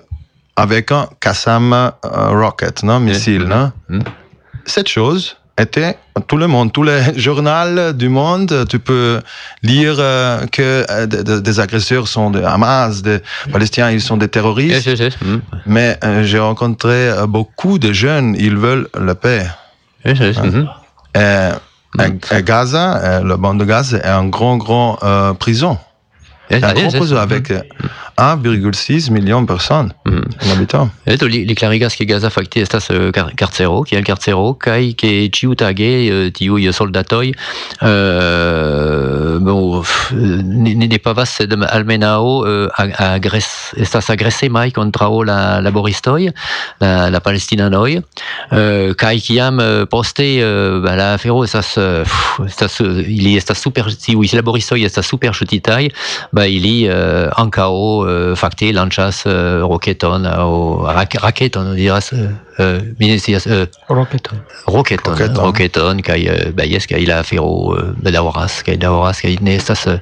avec un Kassam euh, rocket, non, missile. non Mm. Cette chose était tout le monde, tous les journaux du monde, tu peux lire euh, que euh, de- de- des agresseurs sont des Hamas, des Palestiniens, ils sont des terroristes. Yes, yes, yes. mm. Mais euh, j'ai rencontré beaucoup de jeunes, ils veulent la paix. Yes, mhm. Et, Gaza, le banc de Gaza est un grand, grand prison. Yes, Un yes, grand yes. prison avec euh, 1,6 million de personnes, Mhm. habitants. Eto, li, li clarigas ke Gaza fakte estas kar karcero, kiel karcero, kai ke ciutage uh, tiuj soldatoj bon, f- ne, ne pavas sed almenao agres, estas agresemaj kontraŭ la laboristoj, la, la palestinanoj, kiam poste la afero estas, estas ili estas super tiuj laboristoj estas super ŝutitaj, ba ili uh, uh, fakte lanĉas uh, roketon rak raketon diras uh, uh, mi ne scias uh, Rocketon. roketon Roketon. roketon kaj uh, ba kaj la uh, kaj daŭras kaj ne estas uh,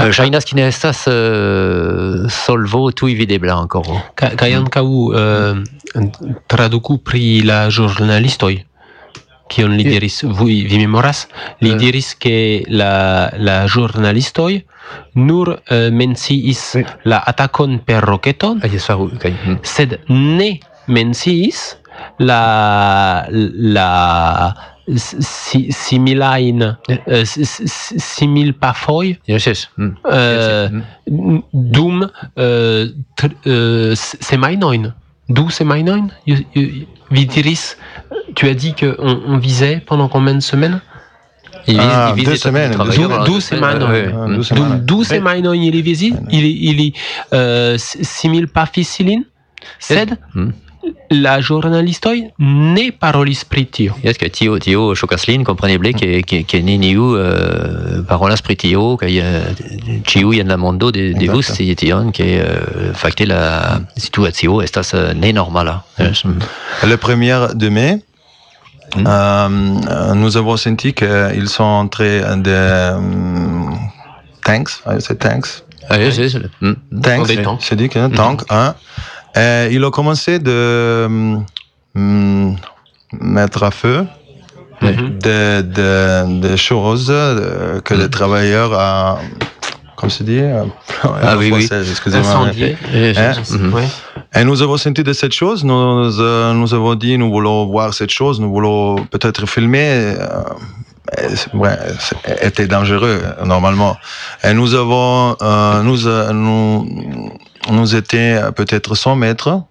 uh, ŝajnas ke ne estas uh, solvo tuj videbla ankoraŭ Ka- Kaj ankaŭ uh, traduku pri la ĵurnalistoj kion li diris vi vi memoras li eh. diris ke la la ĵurnalistoj nur uh, menciis oui. la atakon per roketon ah, okay. Hm. sed ne menciis la la si, similain uh, simil pafoi yes, yes. Mm. Uh, yes, yes. Mm. dum uh, tr, uh, semainoin semajnojn du semajnojn Ju- ju- vi diris tu as dit que on, visait pendant combien de semaines? Il vise, Ah, il vise deux semaines, travailleurs deux- dans la deux semaine, semaines, ouais, ouais. Ah, Mm. deux du, semaines. du semajnojn ili visit Mm. la ĵurnalistoj ne parolis pri tio Yes, kaj tio tio ŝokas lin kompreneble ke ke ke neniu uh, parolas pri tio kaj uh, ĉiuj en la mondo de, devus scii tion ke uh, fakte la situacio estas uh, nenormala. Yes. Mm. Le 1er de mai, euh, nous avons senti qu'ils sont entrés de euh, tanks, ouais, c'est tanks, Ah, yes, yes. Mm. tanks, des tanks. c'est dit que tank, hein. Et ils ont commencé de hum, mettre à feu des de, des choses euh, que les travailleurs, euh, comme se dit, euh, Ah oui, oui. excusez-moi. Hein? Et nous avons senti de cette chose, nous, euh, nous avons dit, nous voulons voir cette chose, nous voulons peut-être filmer. euh, ouais, était dangereux normalement. Et nous avons, euh, nous, euh, nous, nous étions peut-être 100 mètres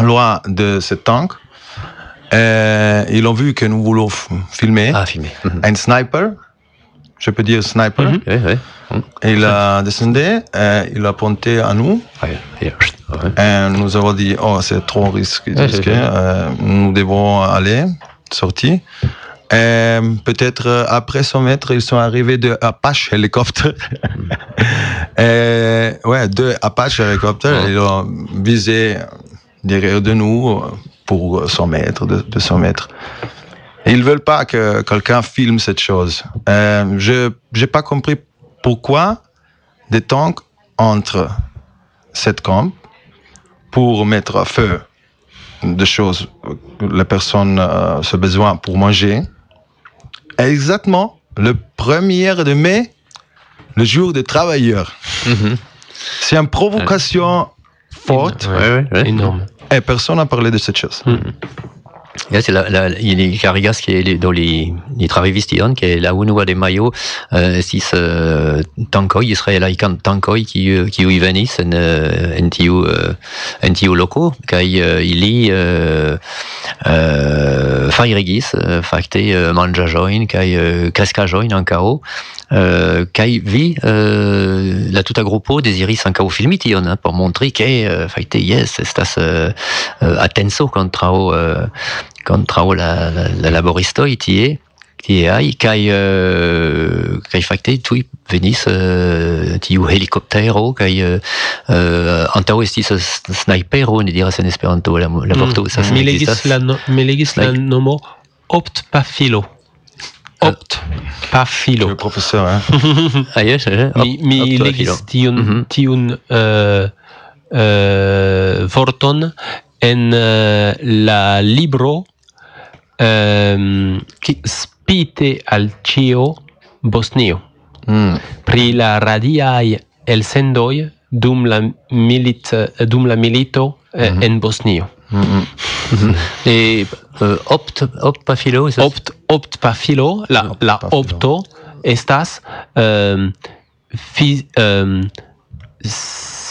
loin de ce tank. Ils ont vu que nous voulons filmer. Ah. Mhm. Un sniper, je peux dire sniper, Mhm. Mm. il a descendu, il a pointé à nous. Et, ouais. Et nous avons dit, oh, c'est trop risqué. Risqué. Euh, nous devons aller, sortir. Et peut-être euh, après 100 mètres, ils sont arrivés de Apache hélicoptère. Et ouais, deux Apache hélicoptères. Ouais. Ils ont visé derrière de nous euh, pour 100 mètres, de- 200 mètres. Ils veulent pas que quelqu'un filme cette chose. Euh, je n'ai pas compris pourquoi des tanks entrent cette camp pour mettre à feu des choses que les personnes euh, se besoin pour manger. Exactement le 1er de mai, le jour des travailleurs. Mhm. C'est une provocation forte Ouais, ouais, ouais. énorme et personne n'a parlé de cette chose. Mhm. Ja, c'est la, la, carigas qui est dans les les qui est de maio euh, si ce tankoi israélaikan tankoi qui qui y venis en en tiu en tiu loco kai il y euh, euh, fairigis join kai en cao euh, kai vi euh, la tuta gruppo desiris ankaŭ filmiti on hein, pour montrer que euh, yes euh, euh, kontraŭ la, la, la laboristoj tie tie ai kai euh, kai fakte tuj venis euh, tiu helikoptero kaj eh, eh, euh, antaŭ estis sniper ni diras en Esperanto la, la mm, vorto mm. estas mi legis la no, mi legis la nomo opt pafilo eh, opt pafilo le professeur hein? ah yes, yes, op, mi, mi legis tiun mhm. tiun uh, uh, vorton en eh, la libro ehm um, spite al cio bosnio mm. pri la radiai el sendoi dum la milit dum la milito mm -hmm. en bosnio mm -hmm. e uh, opt opt pafilo opt opt pafilo la opt la pafilo. opto estas ehm um, fi, um,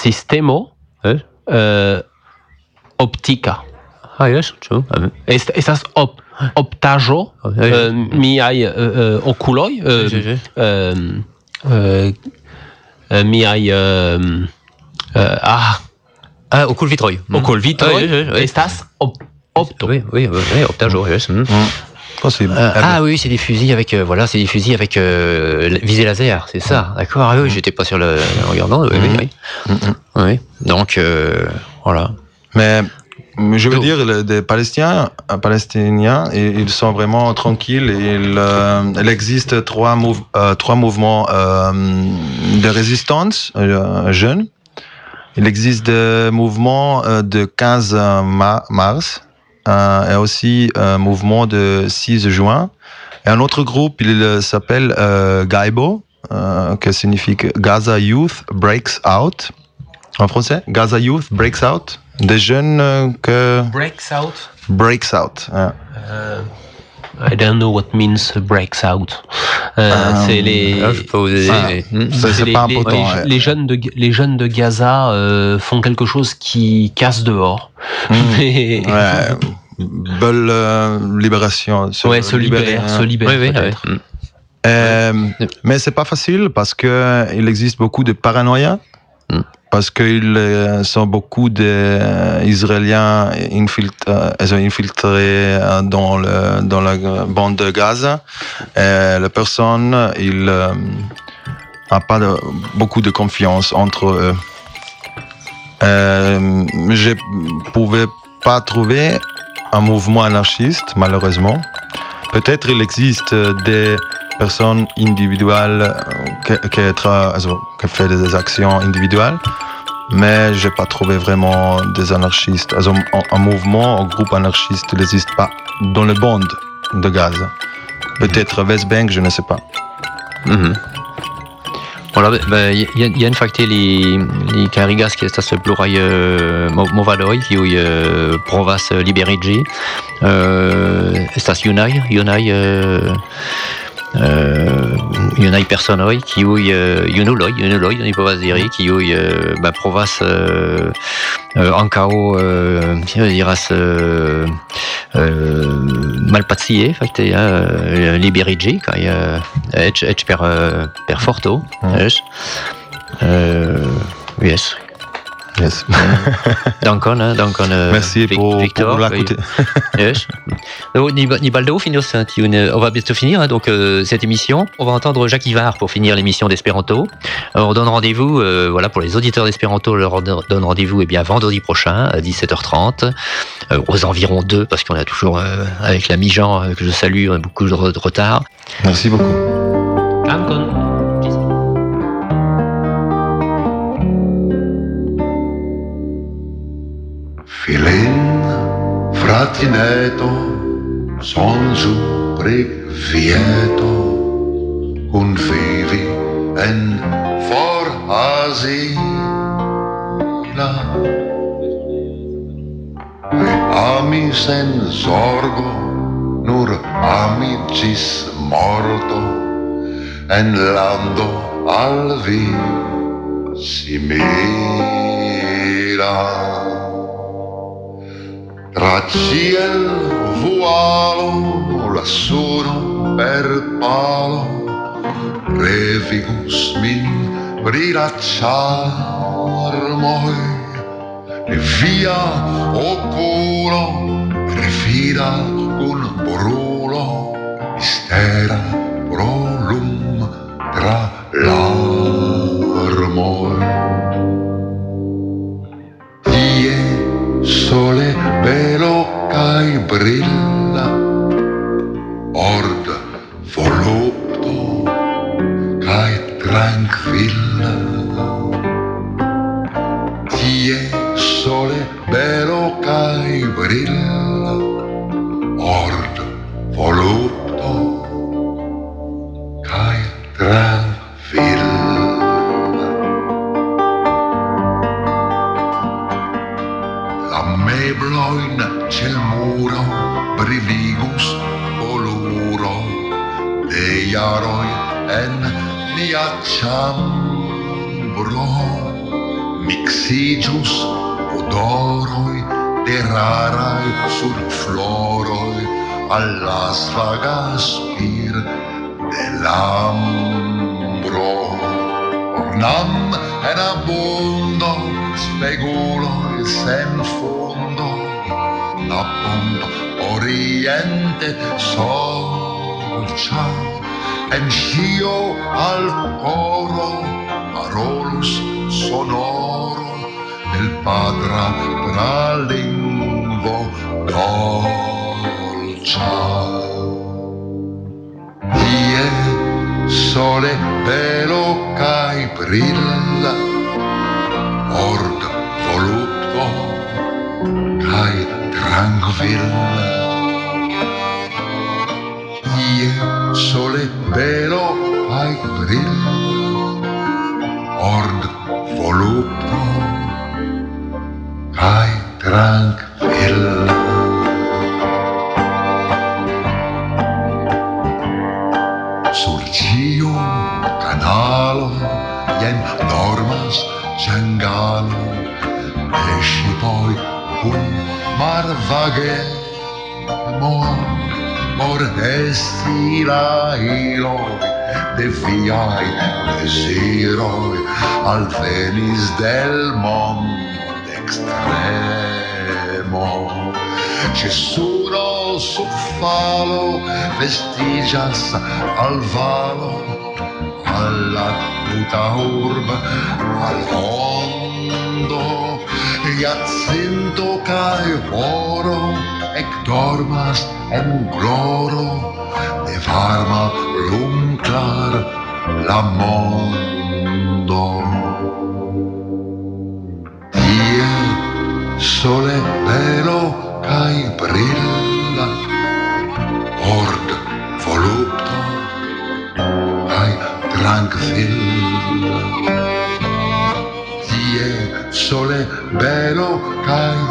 sistemo eh? uh, optica. Ah, yes, true. Est, estas op, oh, uh, uh, uh, yeah. Uh, uh, uh, miai uh, uh, ah Ah. Mm. Oui, oui. Estas op opto. Oui, oui, oui, optajo, yes. Mm. Mm. Possible. Euh, ah oui, c'est des fusils avec euh, voilà, c'est des fusils avec euh, visée laser, c'est ça. D'accord. Ah oui, j'étais pas sur le en regardant. Oui, oui, oui. oui. Donc euh, voilà. Mais je veux dire, les, Palestiniens, Palestiniens, ils sont vraiment tranquilles. Il, euh, il existe trois, euh, trois mouvements euh, de résistance jeunes il existe des mouvements euh, de 15 mars euh, et aussi un mouvement de 6 juin. Et un autre groupe, il s'appelle euh, Gaibo, euh, qui signifie Gaza Youth Breaks Out. En français, Gaza Youth Breaks Out. Des jeunes que... Breaks Out Breaks Out. Yeah. I don't know what means breaks out. Euh, ah, c'est les. Ah, hmm. c'est pas les, important. Les, les, jeunes de les jeunes de Gaza euh, font quelque chose qui casse dehors. Mmh. Mais... Ouais. Belle euh, libération. Se ouais, se libérer, hein. se. Oui, oui, oui. Euh, mais c'est pas facile parce que il existe beaucoup de paranoïa. Mmh parce qu'ils euh, sont beaucoup d'Israéliens infiltrés, infiltrés dans, le, dans la bande de Gaza. Et les personnes, ils n'ont pas beaucoup de confiance entre eux. Euh, je ne pouvais pas trouver un mouvement anarchiste, malheureusement. Peut-être il existe des personnes individuelles qui, qui, qui fait des actions individuelles, mais j'ai pas trouvé vraiment des anarchistes. Also, un, mouvement, un groupe anarchiste n'existe pas dans le bande de gaz. Peut-être Westbank, je ne sais pas. -hmm. Voilà, ben, y, y a fakte li, li karigas ki estas pluraj uh, movadoj kiuj uh, provas liberigi uh, estas junaj junaj uh, euh, Iunai personoi, kiui uh, junuloi, junuloi, ni povas diri, kiui uh, ba, provas uh, uh, ankao uh, diras uh, uh, malpazie, fakte, uh, liberigi, kai uh, ec, ec per, uh, per forto, mm. uh, yes, Yes. Dankon, hein, dankon. Uh, Merci pour, Victor, pour l'écouter. yes. Donc, Nibaldo, finos, on va bientôt finir hein, donc euh, cette émission. On va entendre Jacques Ivar pour finir l'émission d'Espéranto. On donne rendez-vous, euh, voilà, pour les auditeurs d'Espéranto, on leur donne rendez-vous eh bien vendredi prochain à 17h30, euh, aux environs 2 parce qu'on a toujours euh, avec l'ami Jean euh, que je salue beaucoup de retard. Merci beaucoup. Dankon. Filin, fratineto, son giù previeto, convivi en forasi la. E ami sen zorgo, nur amicis morto, en lando al vi similas. Tra ciel vualo, lassuro per palo, revigus min prilacciar moi, e via oculo, refida un brulo, mistera prolum tra l'armoi. Sole velo cae brilla, ord volupto cae tranquilla. Die sole velo cae brilla, ord volupto c'è il muro brivigus oluro de iaroi en nia chambro. Mixigius odoroi de rarai sur floroi alla vagas spir de lambro. Ornam en abundo speguloi sen fu appunto oriente sorcia en scio al coro parolus sonoro del padra tra lingvo dolcia. Die sole velo cae brilla, ord volupto cae tranquilla. Die sole cae brilla, ord volupto cae tranquilla. mar vage mor esti la iloi de viai desiroi al venis del mond extremo. Ce sul falo vestigias al valo alla tuta urba al mondo Jacinto cae oro ec dormas en gloro de varma lum clar la mondo. Tie sole belo cae brilla ord volupto cae tranquilla sole vero cae